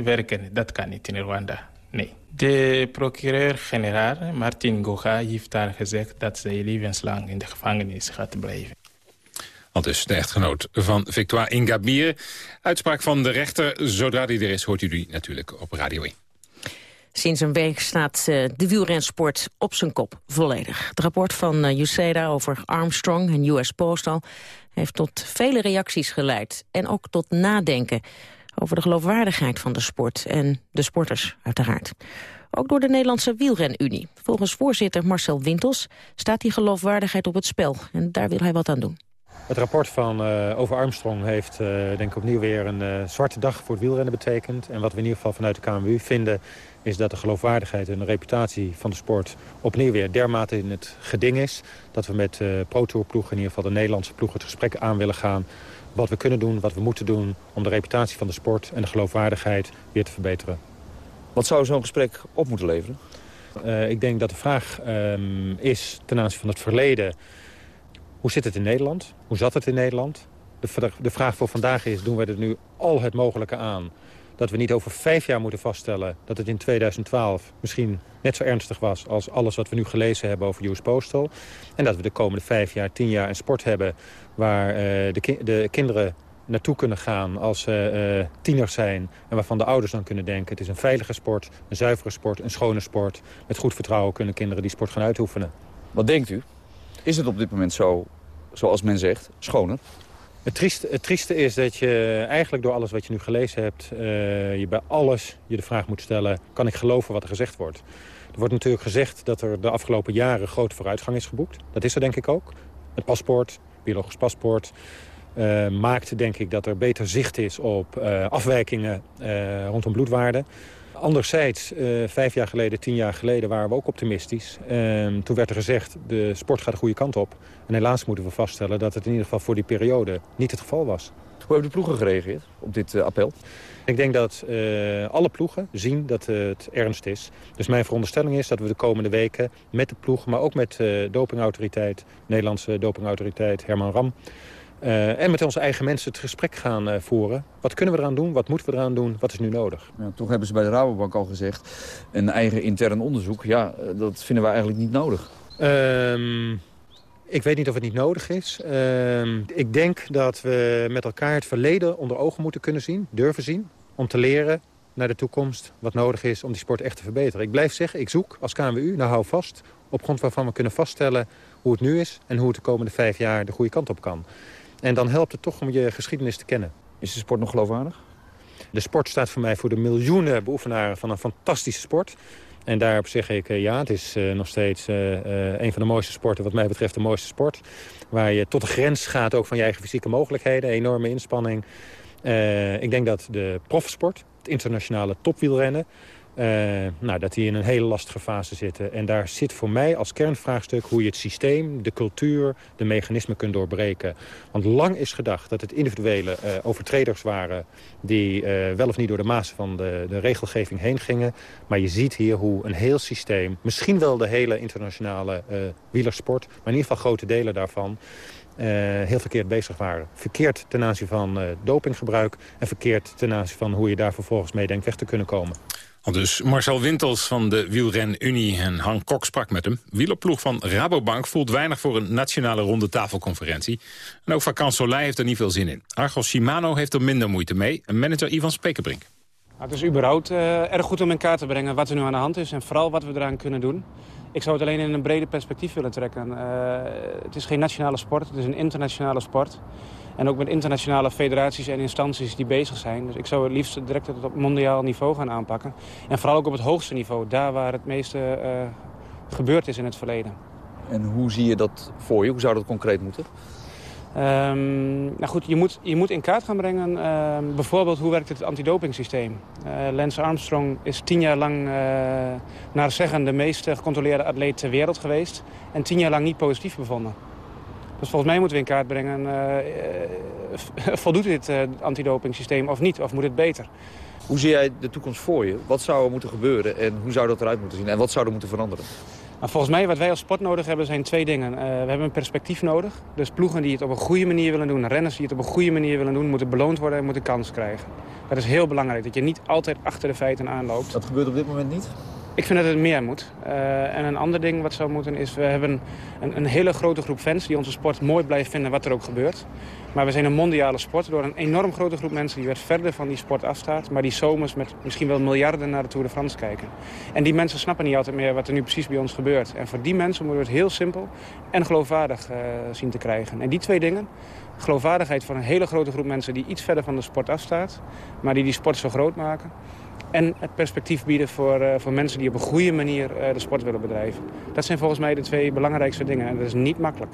werken. Dat kan niet in Rwanda. Nee. De procureur-generaal Martin Goga heeft daar gezegd dat ze levenslang in de gevangenis gaat blijven. Al dus de echtgenoot van Victoire Ingabire. Uitspraak van de rechter, zodra die er is, hoort u die natuurlijk op Radio 1. Sinds een week staat uh, de wielrensport op zijn kop, volledig. Het rapport van uh, USAID over Armstrong en US Postal... heeft tot vele reacties geleid en ook tot nadenken... over de geloofwaardigheid van de sport en de sporters, uiteraard. Ook door de Nederlandse wielrenunie. Volgens voorzitter Marcel Wintels staat die geloofwaardigheid op het spel. En daar wil hij wat aan doen. Het rapport van uh, over Armstrong heeft uh, denk ik opnieuw weer een uh, zwarte dag voor het wielrennen betekend. En wat we in ieder geval vanuit de KMU vinden is dat de geloofwaardigheid en de reputatie van de sport opnieuw weer dermate in het geding is. Dat we met uh, Pro Tour ploegen, in ieder geval de Nederlandse ploeg, het gesprek aan willen gaan. Wat we kunnen doen, wat we moeten doen om de reputatie van de sport en de geloofwaardigheid weer te verbeteren. Wat zou zo'n gesprek op moeten leveren? Ik denk dat de vraag um, is ten aanzien van het verleden... Hoe zit het in Nederland? Hoe zat het in Nederland? De, vraag voor vandaag is, doen we er nu al het mogelijke aan... dat we niet over vijf jaar moeten vaststellen dat het in 2012 misschien net zo ernstig was... als alles wat we nu gelezen hebben over US Postal. En dat we de komende vijf jaar, tien jaar een sport hebben... waar uh, de, de, kinderen naartoe kunnen gaan als ze uh, tieners zijn... en waarvan de ouders dan kunnen denken... het is een veilige sport, een zuivere sport, een schone sport. Met goed vertrouwen kunnen kinderen die sport gaan uitoefenen. Wat denkt u? Is het op dit moment zo, zoals men zegt, schoner? Het trieste, het trieste is dat je eigenlijk door alles wat je nu gelezen hebt... Uh, je bij alles je de vraag moet stellen... kan ik geloven wat er gezegd wordt? Er wordt natuurlijk gezegd dat er de afgelopen jaren grote vooruitgang is geboekt. Dat is er denk ik ook. Het paspoort, biologisch paspoort... Uh, maakt denk ik dat er beter zicht is op uh, afwijkingen rondom bloedwaarden. Anderzijds, uh, vijf jaar geleden, tien jaar geleden waren we ook optimistisch. Uh, toen werd er gezegd, de sport gaat de goede kant op. En helaas moeten we vaststellen dat het in ieder geval voor die periode niet het geval was. Hoe hebben de ploegen gereageerd op dit uh, appel? Ik denk dat alle ploegen zien dat het ernst is. Dus mijn veronderstelling is dat we de komende weken met de ploeg... maar ook met de dopingautoriteit, Nederlandse dopingautoriteit Herman Ram... Uh, en met onze eigen mensen het gesprek gaan uh, voeren. Wat kunnen we eraan doen? Wat moeten we eraan doen? Wat is nu nodig? Ja, toch hebben ze bij de Rabobank al gezegd... een eigen intern onderzoek. Ja, dat vinden we eigenlijk niet nodig. Um, ik weet niet of het niet nodig is. Um, ik denk dat we met elkaar het verleden onder ogen moeten kunnen zien. Durven zien. Om te leren naar de toekomst wat nodig is om die sport echt te verbeteren. Ik blijf zeggen, ik zoek als KNWU, nou hou vast... op grond waarvan we kunnen vaststellen hoe het nu is... en hoe het de komende vijf jaar de goede kant op kan. En dan helpt het toch om je geschiedenis te kennen. Is de sport nog geloofwaardig? De sport staat voor mij voor de miljoenen beoefenaren van een fantastische sport. En daarop zeg ik, ja, het is uh, nog steeds uh, uh, een van de mooiste sporten, wat mij betreft de mooiste sport. Waar je tot de grens gaat ook van je eigen fysieke mogelijkheden, enorme inspanning. ik denk dat de profsport, het internationale topwielrennen, Uh, nou, dat die in een hele lastige fase zitten. En daar zit voor mij als kernvraagstuk hoe je het systeem, de cultuur, de mechanismen kunt doorbreken. Want lang is gedacht dat het individuele uh, overtreders waren die uh, wel of niet door de maas van de, de regelgeving heen gingen. Maar je ziet hier hoe een heel systeem, misschien wel de hele internationale wielersport, maar in ieder geval grote delen daarvan, heel verkeerd bezig waren. Verkeerd ten aanzien van uh, dopinggebruik... en verkeerd ten aanzien van hoe je daar vervolgens mee denkt weg te kunnen komen. Dus Marcel Wintels van de Wielren Unie en Han Kok sprak met hem. Wielerploeg van Rabobank voelt weinig voor een nationale ronde tafelconferentie. En ook Vakant Soleil heeft er niet veel zin in. Argos Shimano heeft er minder moeite mee. Manager Ivan Spekerbrink. Nou, het is überhaupt uh, erg goed om in kaart te brengen wat er nu aan de hand is... en vooral wat we eraan kunnen doen. Ik zou het alleen in een breder perspectief willen trekken. Uh, het is geen nationale sport, het is een internationale sport. En ook met internationale federaties en instanties die bezig zijn. Dus ik zou het liefst direct op mondiaal niveau gaan aanpakken. En vooral ook op het hoogste niveau, daar waar het meeste uh, gebeurd is in het verleden. En hoe zie je dat voor je? Hoe zou dat concreet moeten? Um, nou goed, je moet, je moet in kaart gaan brengen uh, bijvoorbeeld hoe werkt het antidopingsysteem. Uh, Lance Armstrong is tien jaar lang, uh, naar zeggen, de meest gecontroleerde atleet ter wereld geweest. En tien jaar lang niet positief bevonden. Dus volgens mij moeten we in kaart brengen, voldoet dit antidopingsysteem of niet? Of moet het beter? Hoe zie jij de toekomst voor je? Wat zou er moeten gebeuren en hoe zou dat eruit moeten zien? En wat zou er moeten veranderen? Maar volgens mij wat wij als sport nodig hebben zijn twee dingen. Uh, we hebben een perspectief nodig. Dus ploegen die het op een goede manier willen doen, renners die het op een goede manier willen doen, moeten beloond worden en moeten kans krijgen. Dat is heel belangrijk, dat je niet altijd achter de feiten aanloopt. Dat gebeurt op dit moment niet? Ik vind dat het meer moet. Uh, en een ander ding wat zou moeten is... we hebben een, een, hele grote groep fans die onze sport mooi blijven vinden wat er ook gebeurt. Maar we zijn een mondiale sport door een enorm grote groep mensen... die weer verder van die sport afstaat. Maar die zomers met misschien wel miljarden naar de Tour de France kijken. En die mensen snappen niet altijd meer wat er nu precies bij ons gebeurt. En voor die mensen moeten we het heel simpel en geloofwaardig uh, zien te krijgen. En die twee dingen, geloofwaardigheid van een hele grote groep mensen... die iets verder van de sport afstaat, maar die die sport zo groot maken... En het perspectief bieden voor, uh, voor mensen die op een goede manier uh, de sport willen bedrijven. Dat zijn volgens mij de twee belangrijkste dingen. En dat is niet makkelijk.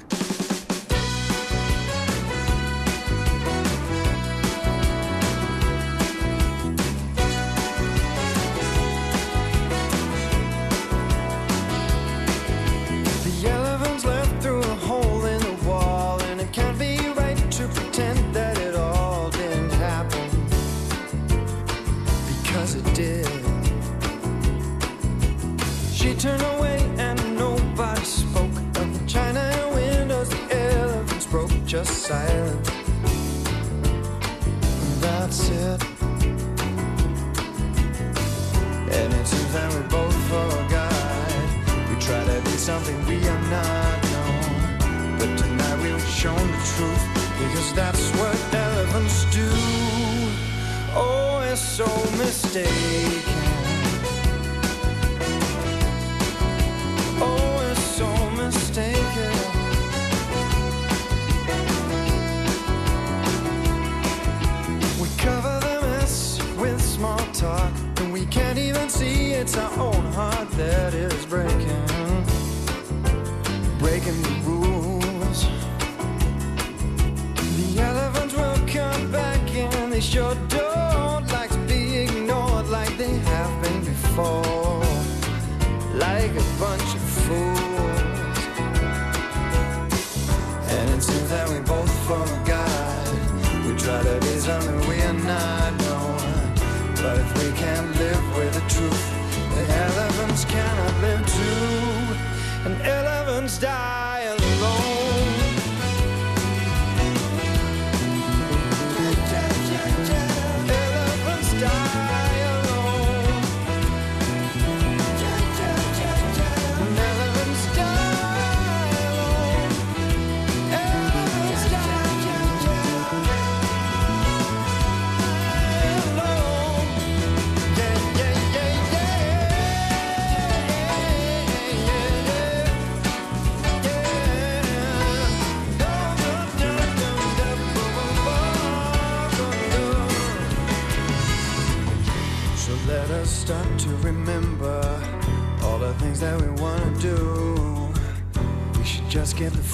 It's our own heart that is breaking.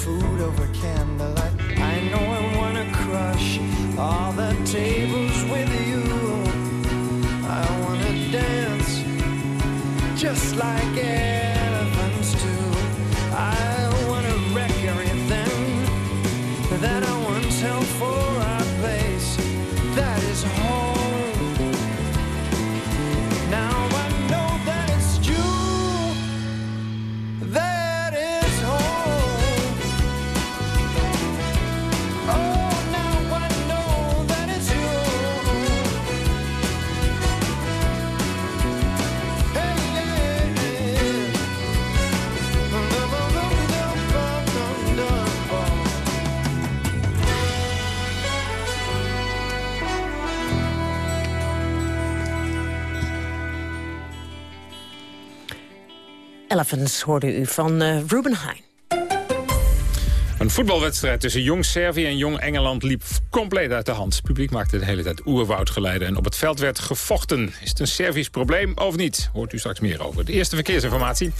food over candlelight. I know I wanna crush all the tables with you. I wanna dance just like it. Hoorde u van eh, Ruben Heijn. Een voetbalwedstrijd tussen Jong Servië en Jong Engeland liep compleet uit de hand. Het publiek maakte de hele tijd oerwoudgeluiden en op het veld werd gevochten. Is het een Servisch probleem of niet? Hoort u straks meer over. De eerste verkeersinformatie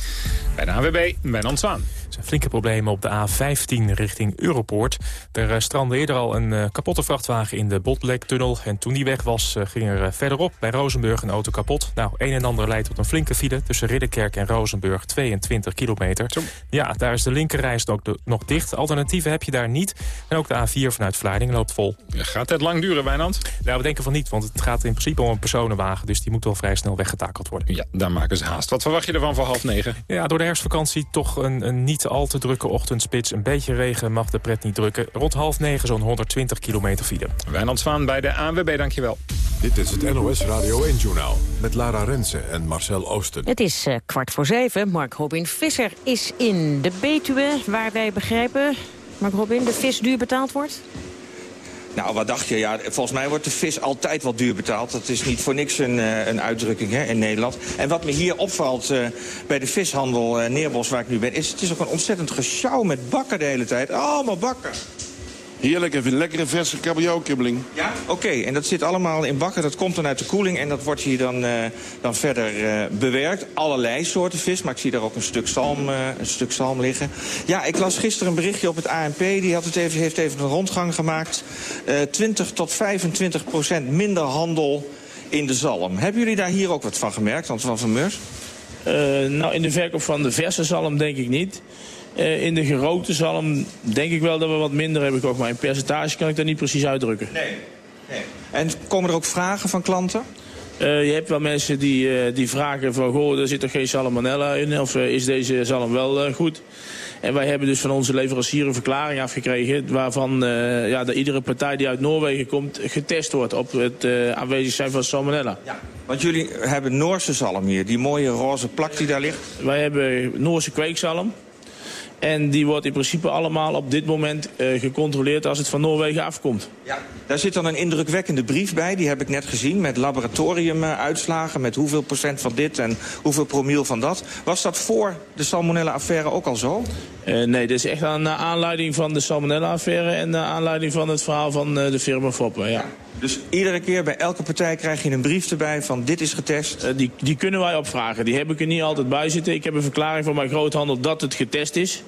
bij de ANWB, bij Zwaan. Zijn flinke problemen op de A15 richting Europoort. Er uh, strandde eerder al een uh, kapotte vrachtwagen in de Botlektunnel. En toen die weg was, uh, ging er verderop bij Rozenburg een auto kapot. Nou, een en ander leidt tot een flinke file tussen Ridderkerk en Rozenburg, 22 kilometer. Ja, daar is de linkerreis nog, de, nog dicht. Alternatieven heb je daar niet. En ook de A4 vanuit Vlaardingen loopt vol. Gaat het lang duren, Wijnand? Nou, we denken van niet, want het gaat in principe om een personenwagen. Dus die moet wel vrij snel weggetakeld worden. Ja, daar maken ze haast. Wat verwacht je ervan voor half negen? Ja, door de herfstvakantie toch een, een niet al te drukke ochtendspits. Een beetje regen mag de pret niet drukken. Rond half negen zo'n 120 kilometer file. Wijnand Zwaan bij de ANWB, dankjewel. Dit is het NOS Radio 1-journaal met Lara Rensen en Marcel Oosten. Het is uh, kwart voor zeven. Mark Robin Visser is in de Betuwe, waar wij begrijpen... Mark Robin, de vis duur betaald wordt? Nou, wat dacht je? Ja, volgens mij wordt de vis altijd wel duur betaald. Dat is niet voor niks een, uh, een uitdrukking hè, in Nederland. En wat me hier opvalt uh, bij de vishandel uh, Neerbos, waar ik nu ben... is het is ook een ontzettend gesjouw met bakken de hele tijd. Allemaal bakken. Heerlijk, even een lekkere verse kabeljauwkibbeling. Ja, oké. Okay. En dat zit allemaal in bakken. Dat komt dan uit de koeling en dat wordt hier dan, uh, dan verder uh, bewerkt. Allerlei soorten vis, maar ik zie daar ook een stuk zalm, uh, een stuk zalm liggen. Ja, ik las gisteren een berichtje op het ANP. Die had het even, heeft even een rondgang gemaakt. 20 tot 25 procent minder handel in de zalm. Hebben jullie daar hier ook wat van gemerkt, Antoine van Meurs? nou, in de verkoop van de verse zalm denk ik niet. Uh, in de gerookte zalm denk ik wel dat we wat minder hebben gekocht. Maar in percentage kan ik dat niet precies uitdrukken. Nee. nee. En komen er ook vragen van klanten? Uh, je hebt wel mensen die, uh, die vragen van... goh, er zit toch geen salmonella in? Of is deze zalm wel goed? En wij hebben dus van onze leverancier een verklaring afgekregen... waarvan ja, dat iedere partij die uit Noorwegen komt getest wordt... op het aanwezig zijn van salmonella. Ja. Want jullie hebben Noorse zalm hier, die mooie roze plak die daar ligt. Wij hebben Noorse kweekzalm. En die wordt in principe allemaal op dit moment uh, gecontroleerd als het van Noorwegen afkomt. Ja. Daar zit dan een indrukwekkende brief bij, die heb ik net gezien... met laboratoriumuitslagen, met hoeveel procent van dit en hoeveel promiel van dat. Was dat voor de Salmonella-affaire ook al zo? Uh, nee, dat is echt aan aanleiding van de Salmonella-affaire... en naar aanleiding van het verhaal van de firma Foppen, ja. ja. Dus iedere keer bij elke partij krijg je een brief erbij van dit is getest? Uh, die, die kunnen wij opvragen. Die heb ik er niet altijd bij zitten. Ik heb een verklaring van mijn groothandel dat het getest is.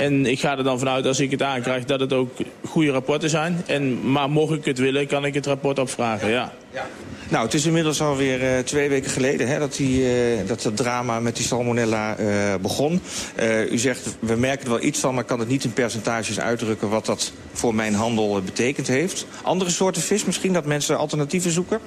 En ik ga er dan vanuit als ik het aankrijg dat het ook goede rapporten zijn. En, maar mocht ik het willen, kan ik het rapport opvragen, ja. ja. Nou, het is inmiddels alweer uh, twee weken geleden hè, dat, die, uh, dat het drama met die salmonella uh, begon. u zegt, we merken er wel iets van, maar kan het niet in percentages uitdrukken... wat dat voor mijn handel betekend heeft. Andere soorten vis misschien, dat mensen alternatieven zoeken?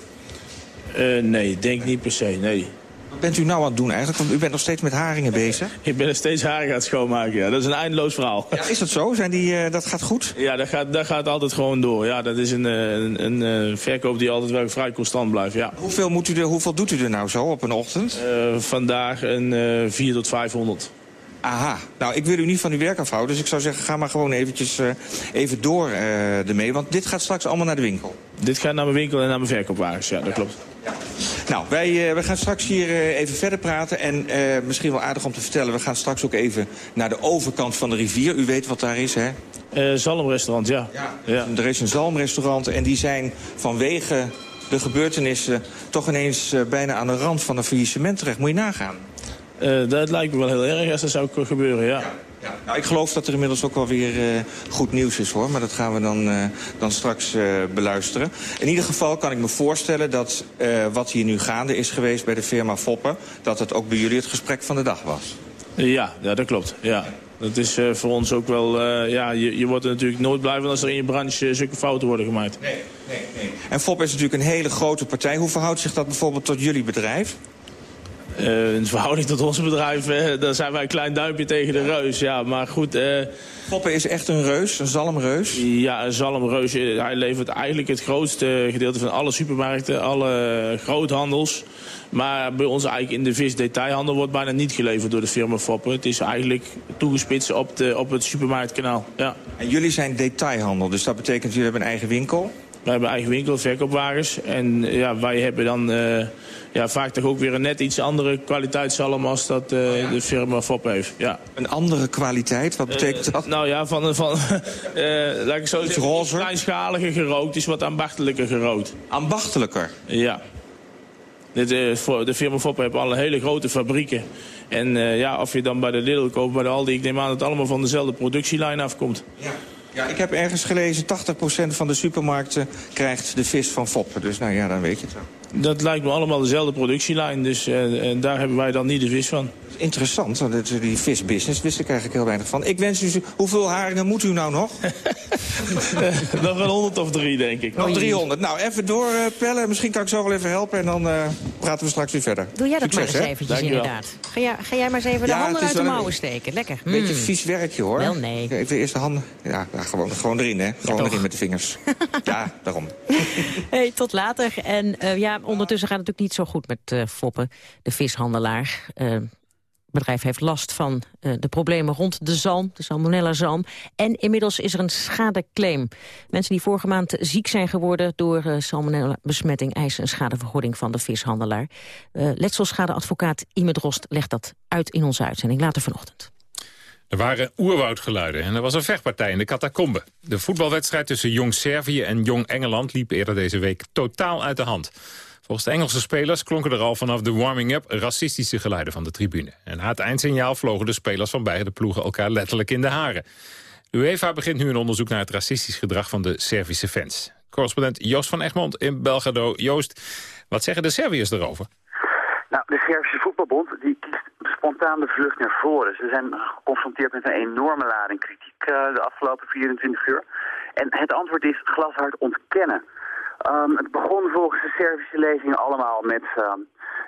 nee, denk niet per se, nee. Wat bent u nou aan het doen eigenlijk? Want u bent nog steeds met haringen bezig. Ik ben er steeds haringen aan het schoonmaken, ja. Dat is een eindeloos verhaal. Ja, is dat zo? Zijn die, uh, dat gaat goed? Ja, dat gaat, dat gaat altijd gewoon door. Ja, dat is een, een, een, een verkoop die altijd wel vrij constant blijft, ja. Hoeveel, moet u er, hoeveel doet u er nou zo op een ochtend? Uh, vandaag een uh, 4 tot 500. Aha. Nou, ik wil u niet van uw werk afhouden. Dus ik zou zeggen, ga maar gewoon eventjes uh, even door uh, ermee. Want dit gaat straks allemaal naar de winkel. Dit gaat naar mijn winkel en naar mijn verkoopwagens, ja, dat ja. klopt. Ja. Nou, wij, uh, we gaan straks hier uh, even verder praten. En uh, misschien wel aardig om te vertellen, we gaan straks ook even naar de overkant van de rivier. U weet wat daar is, hè? zalmrestaurant, ja. ja. ja. Er is een zalmrestaurant en die zijn vanwege de gebeurtenissen... toch ineens bijna aan de rand van een faillissement terecht. Moet je nagaan. dat lijkt me wel heel erg als dat zou gebeuren, ja. ja. Ja. Nou, ik geloof dat er inmiddels ook wel weer uh, goed nieuws is, hoor. Maar dat gaan we dan, uh, dan straks uh, beluisteren. In ieder geval kan ik me voorstellen dat wat hier nu gaande is geweest bij de firma Foppen... dat het ook bij jullie het gesprek van de dag was. Ja, ja dat klopt. Ja. Dat is voor ons ook wel... ja, je, je wordt er natuurlijk nooit blij van als er in je branche zulke fouten worden gemaakt. Nee, nee, nee. En Fop is natuurlijk een hele grote partij. Hoe verhoudt zich dat bijvoorbeeld tot jullie bedrijf? Uh, in verhouding tot ons bedrijf, uh, dan zijn wij een klein duimpje tegen de reus. Ja, maar goed... Uh, Poppen is echt een reus, een zalmreus? Ja, een zalmreus. Hij levert eigenlijk het grootste gedeelte van alle supermarkten, alle groothandels. Maar bij ons eigenlijk in de visdetailhandel wordt bijna niet geleverd door de firma Foppen. Het is eigenlijk toegespitst op, de, op het supermarktkanaal. Ja. En jullie zijn detailhandel, dus dat betekent jullie hebben een eigen winkel? Wij hebben eigen winkel, verkoopwagens. En ja, wij hebben dan uh, ja, vaak toch ook weer een net iets andere kwaliteitszalm als dat uh, de firma Fop heeft. Ja. Een andere kwaliteit? Wat betekent uh, dat? Nou ja, van, van laat ik zo zeggen, kleinschaliger gerookt is wat ambachtelijker gerookt. Ambachtelijker? Ja. Dit, de firma Fop heeft alle hele grote fabrieken. En ja, of je dan bij de Lidl koopt, bij de Aldi, ik neem aan dat het allemaal van dezelfde productielijn afkomt. Ja. Ja, ik heb ergens gelezen, 80% van de supermarkten krijgt de vis van Foppen. Dus nou ja, dan weet je het wel. Dat lijkt me allemaal dezelfde productielijn, dus uh, daar hebben wij dan niet de vis van. Interessant, die visbusiness wist ik eigenlijk heel weinig van. Ik wens u, hoeveel haringen moet u nou nog? nog een 100 of drie, denk ik. Nog 300. Nou, even doorpellen. Misschien kan ik zo wel even helpen en dan uh, praten we straks weer verder. Doe jij dat Succes, maar eens eventjes, inderdaad. Ga jij, ga jij maar eens even de handen uit de mouwen steken. Lekker. Een beetje vies werkje, hoor. Wel, nee. Even eerst de handen... Ja, ja gewoon, gewoon erin, hè. Gewoon ja, erin met de vingers. ja, daarom. hey, tot later. En uh, ja, ondertussen gaat het natuurlijk niet zo goed met uh, Foppen, de vishandelaar. Uh, het bedrijf heeft last van uh, de problemen rond de zalm, de salmonella-zalm. En inmiddels is er een schadeclaim. Mensen die vorige maand ziek zijn geworden door salmonella-besmetting... eisen een schadevergoeding van de vishandelaar. Uh, letselschadeadvocaat Ime Drost legt dat uit in onze uitzending later vanochtend. Er waren oerwoudgeluiden en er was een vechtpartij in de catacombe. De voetbalwedstrijd tussen Jong Servië en Jong Engeland liep eerder deze week totaal uit de hand. Volgens de Engelse spelers klonken er al vanaf de warming-up racistische geluiden van de tribune. En na het eindsignaal vlogen de spelers van beide ploegen elkaar letterlijk in de haren. UEFA begint nu een onderzoek naar het racistisch gedrag van de Servische fans. Correspondent Joost van Egmond in Belgrado. Joost, wat zeggen de Serviërs erover? Nou, de Servische voetbalbond die kiest spontaan de vlucht naar voren. Ze zijn geconfronteerd met een enorme lading kritiek uh, de afgelopen 24 uur. En het antwoord is glashard ontkennen. Um, het begon volgens de Servische lezingen allemaal met, uh,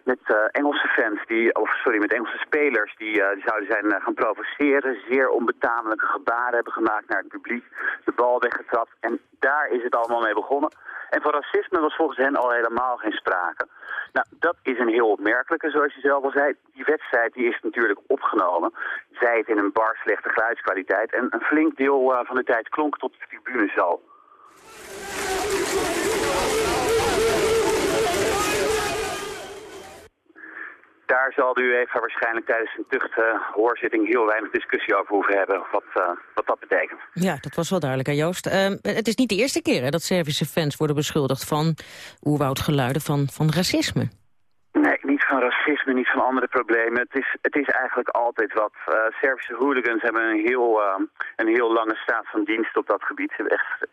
met uh, Engelse fans, die, of sorry, met Engelse spelers die, die zouden zijn gaan provoceren. Zeer onbetamelijke gebaren hebben gemaakt naar het publiek, de bal weggetrapt. En daar is het allemaal mee begonnen. En van racisme was volgens hen al helemaal geen sprake. Nou, dat is een heel opmerkelijke, zoals je zelf al zei. Die wedstrijd die is natuurlijk opgenomen. Zij het in een bar slechte geluidskwaliteit. En een flink deel van de tijd klonk tot de tribunezaal. Daar zal de UEFA waarschijnlijk tijdens een tuchthoorzitting heel weinig discussie over hoeven hebben, wat, uh, wat dat betekent. Ja, dat was wel duidelijk, hè Joost. Uh, het is niet de eerste keer hè, dat Servische fans worden beschuldigd van oerwoudgeluiden van, van racisme. Nee, niet van racisme, niet van andere problemen. Het is, het is eigenlijk altijd wat. Uh, Servische hooligans hebben een heel, uh, een heel lange staat van dienst op dat gebied. Ze hebben echt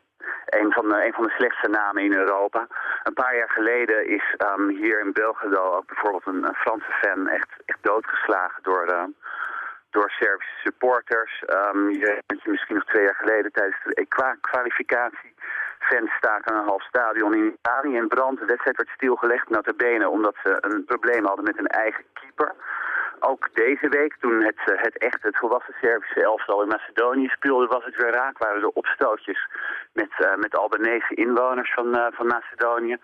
een van, de, van de slechtste namen in Europa. Een paar jaar geleden is um, hier in Belgrado ook bijvoorbeeld een, Franse fan echt, echt doodgeslagen door, uh, door Servische supporters. Um, je je misschien nog twee jaar geleden tijdens de EK-kwalificatie. Fans staken een half stadion in Italië in brand. De wedstrijd werd stilgelegd, notabene, omdat ze een probleem hadden met hun eigen keeper. Ook deze week, toen het, het echt het volwassen Servische elftal in Macedonië speelde, was het weer raak. Waren er opstootjes met, uh, met Albanese inwoners van, uh, van Macedonië.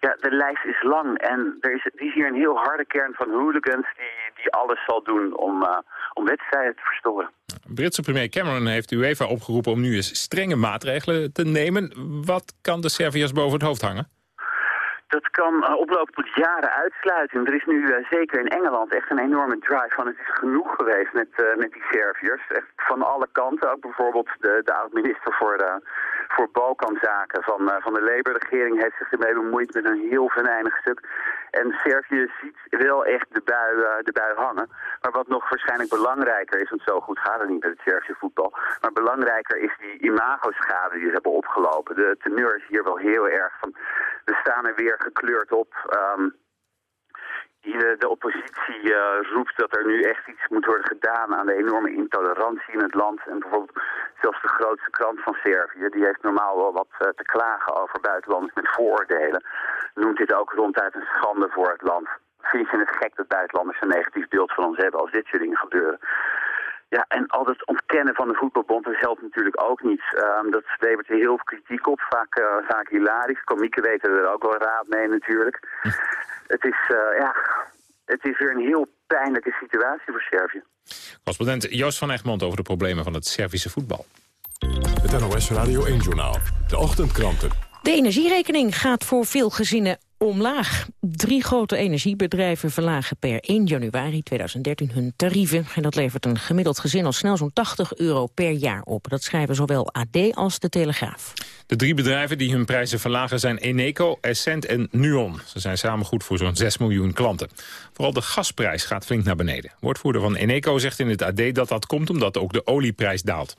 Ja, de lijst is lang en er is, er is hier een heel harde kern van hooligans die, die alles zal doen om, om wedstrijden te verstoren. Britse premier Cameron heeft UEFA opgeroepen om nu eens strenge maatregelen te nemen. Wat kan de Serviërs boven het hoofd hangen? Dat kan eh, oplopen tot jaren uitsluiting. Er is nu eh, zeker in Engeland echt een enorme drive van het is genoeg geweest met, eh, met die Serviërs. Echt van alle kanten. Ook bijvoorbeeld de, de oud-minister voor, de, voor Balkanzaken van, van de Labour-regering heeft zich ermee bemoeid met een heel venijnig stuk. En Servië ziet wel echt de bui, de bui hangen. Maar wat nog waarschijnlijk belangrijker is, want zo goed gaat het niet met het Servische voetbal. Maar belangrijker is die imago-schade die ze hebben opgelopen. De teneur is hier wel heel erg van, we staan er weer gekleurd op. Ehm, de, de, oppositie uh, roept dat er nu echt iets moet worden gedaan aan de enorme intolerantie in het land. En bijvoorbeeld zelfs de grootste krant van Servië, die heeft normaal wel wat uh, te klagen over buitenlanders met vooroordelen. Noemt dit ook ronduit een schande voor het land. Vind je het gek dat buitenlanders een negatief beeld van ons hebben als dit soort dingen gebeuren? Ja, en al het ontkennen van de voetbalbond, dat helpt natuurlijk ook niet. Um, dat levert heel veel kritiek op, vaak, uh, vaak hilarisch. Komieken weten er ook wel raad mee natuurlijk. het, is, uh, ja, het is weer een heel pijnlijke situatie voor Servië. Correspondent Joost van Egmond over de problemen van het Servische voetbal. Het NOS Radio 1-journaal. De ochtendkranten. De energierekening gaat voor veel gezinnen omlaag. Drie grote energiebedrijven verlagen per 1 januari 2013 hun tarieven. En dat levert een gemiddeld gezin al snel zo'n 80 euro per jaar op. Dat schrijven zowel AD als De Telegraaf. De drie bedrijven die hun prijzen verlagen zijn Eneco, Essent en Nuon. Ze zijn samen goed voor zo'n 6 miljoen klanten. Vooral de gasprijs gaat flink naar beneden. Woordvoerder van Eneco zegt in het AD dat dat komt omdat ook de olieprijs daalt.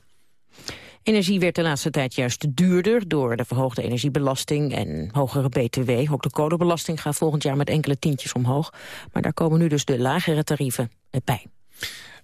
Energie werd de laatste tijd juist duurder door de verhoogde energiebelasting en hogere btw. Ook de kolenbelasting gaat volgend jaar met enkele tientjes omhoog. Maar daar komen nu dus de lagere tarieven bij.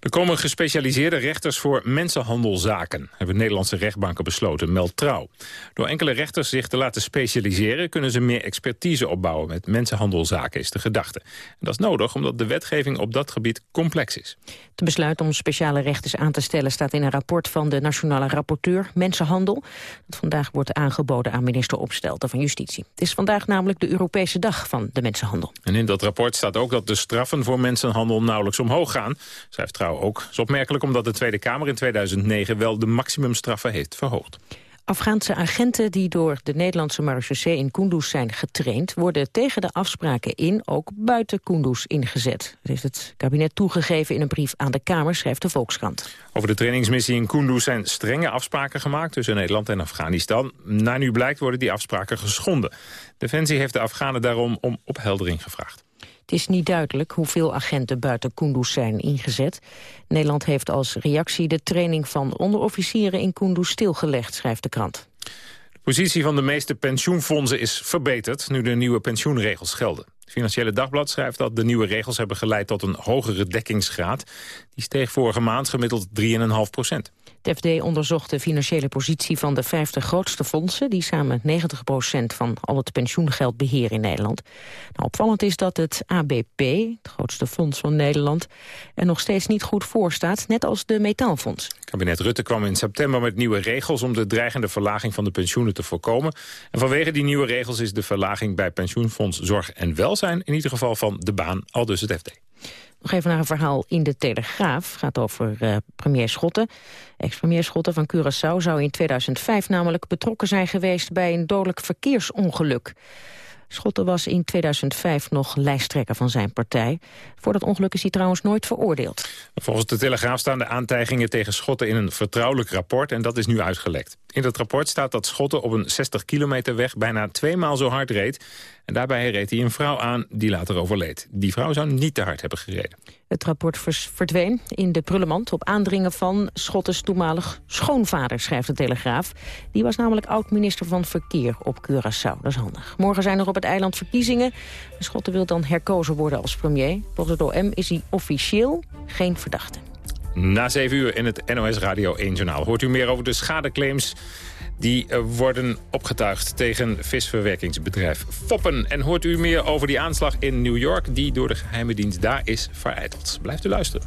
Er komen gespecialiseerde rechters voor mensenhandelzaken, hebben Nederlandse rechtbanken besloten, meldt trouw. Door enkele rechters zich te laten specialiseren kunnen ze meer expertise opbouwen met mensenhandelzaken, is de gedachte. En dat is nodig omdat de wetgeving op dat gebied complex is. Het besluit om speciale rechters aan te stellen staat in een rapport van de Nationale Rapporteur Mensenhandel, dat vandaag wordt aangeboden aan minister Opstelten van Justitie. Het is vandaag namelijk de Europese dag van de mensenhandel. En in dat rapport staat ook dat de straffen voor mensenhandel nauwelijks omhoog gaan, schrijft trouw ook. Dat is opmerkelijk omdat de Tweede Kamer in 2009 wel de maximumstraffen heeft verhoogd. Afghaanse agenten die door de Nederlandse marechaussee in Kunduz zijn getraind... worden tegen de afspraken in ook buiten Kunduz ingezet. Dat heeft het kabinet toegegeven in een brief aan de Kamer, schrijft de Volkskrant. Over de trainingsmissie in Kunduz zijn strenge afspraken gemaakt... tussen Nederland en Afghanistan. Naar nu blijkt worden die afspraken geschonden. Defensie heeft de Afghanen daarom om opheldering gevraagd. Het is niet duidelijk hoeveel agenten buiten Kunduz zijn ingezet. Nederland heeft als reactie de training van onderofficieren in Kunduz stilgelegd, schrijft de krant. De positie van de meeste pensioenfondsen is verbeterd nu de nieuwe pensioenregels gelden. Het Financiële Dagblad schrijft dat de nieuwe regels hebben geleid tot een hogere dekkingsgraad. Die steeg vorige maand gemiddeld 3,5 procent. De FD onderzocht de financiële positie van de 50 grootste fondsen... die samen 90% van al het pensioengeld beheren in Nederland. Nou, opvallend is dat het ABP, het grootste fonds van Nederland... er nog steeds niet goed voor staat, net als de metaalfonds. Kabinet Rutte kwam in september met nieuwe regels... om de dreigende verlaging van de pensioenen te voorkomen. En vanwege die nieuwe regels is de verlaging bij pensioenfonds Zorg en Welzijn... in ieder geval van de baan, al dus het FD. Nog even naar een verhaal in de Telegraaf. Het gaat over uh, premier Schotten. Ex-premier Schotten van Curaçao zou in 2005 namelijk betrokken zijn geweest... bij een dodelijk verkeersongeluk. Schotten was in 2005 nog lijsttrekker van zijn partij. Voor dat ongeluk is hij trouwens nooit veroordeeld. Volgens de Telegraaf staan de aantijgingen tegen Schotten in een vertrouwelijk rapport... en dat is nu uitgelekt. In dat rapport staat dat Schotten op een 60 kilometer weg bijna tweemaal zo hard reed... En daarbij reed hij een vrouw aan die later overleed. Die vrouw zou niet te hard hebben gereden. Het rapport verdween in de prullenmand op aandringen van Schottes toenmalig schoonvader, schrijft de Telegraaf. Die was namelijk oud-minister van Verkeer op Curaçao. Dat is handig. Morgen zijn er op het eiland verkiezingen. Schotten wil dan herkozen worden als premier. Volgens het OM is hij officieel geen verdachte. Na 7 uur in het NOS Radio 1 Journaal hoort u meer over de schadeclaims die eh, worden opgetuigd tegen visverwerkingsbedrijf Foppen. En hoort u meer over die aanslag in New York... die door de geheime dienst daar is vereiteld. Blijft u luisteren.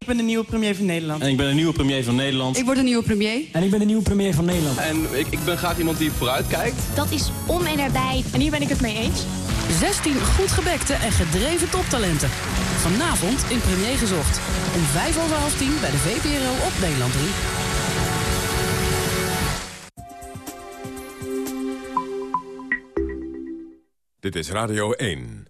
Ik ben de nieuwe premier van Nederland. En ik ben de nieuwe premier van Nederland. Ik word de nieuwe premier. En ik ben de nieuwe premier van Nederland. En ik, ik ben graag iemand die vooruit kijkt. Dat is om en erbij. En hier ben ik het mee eens. 16 goed gebekte en gedreven toptalenten. Vanavond in Premier Gezocht. Om 5 over half 10 bij de VPRO op Nederland 3. Dit is Radio 1.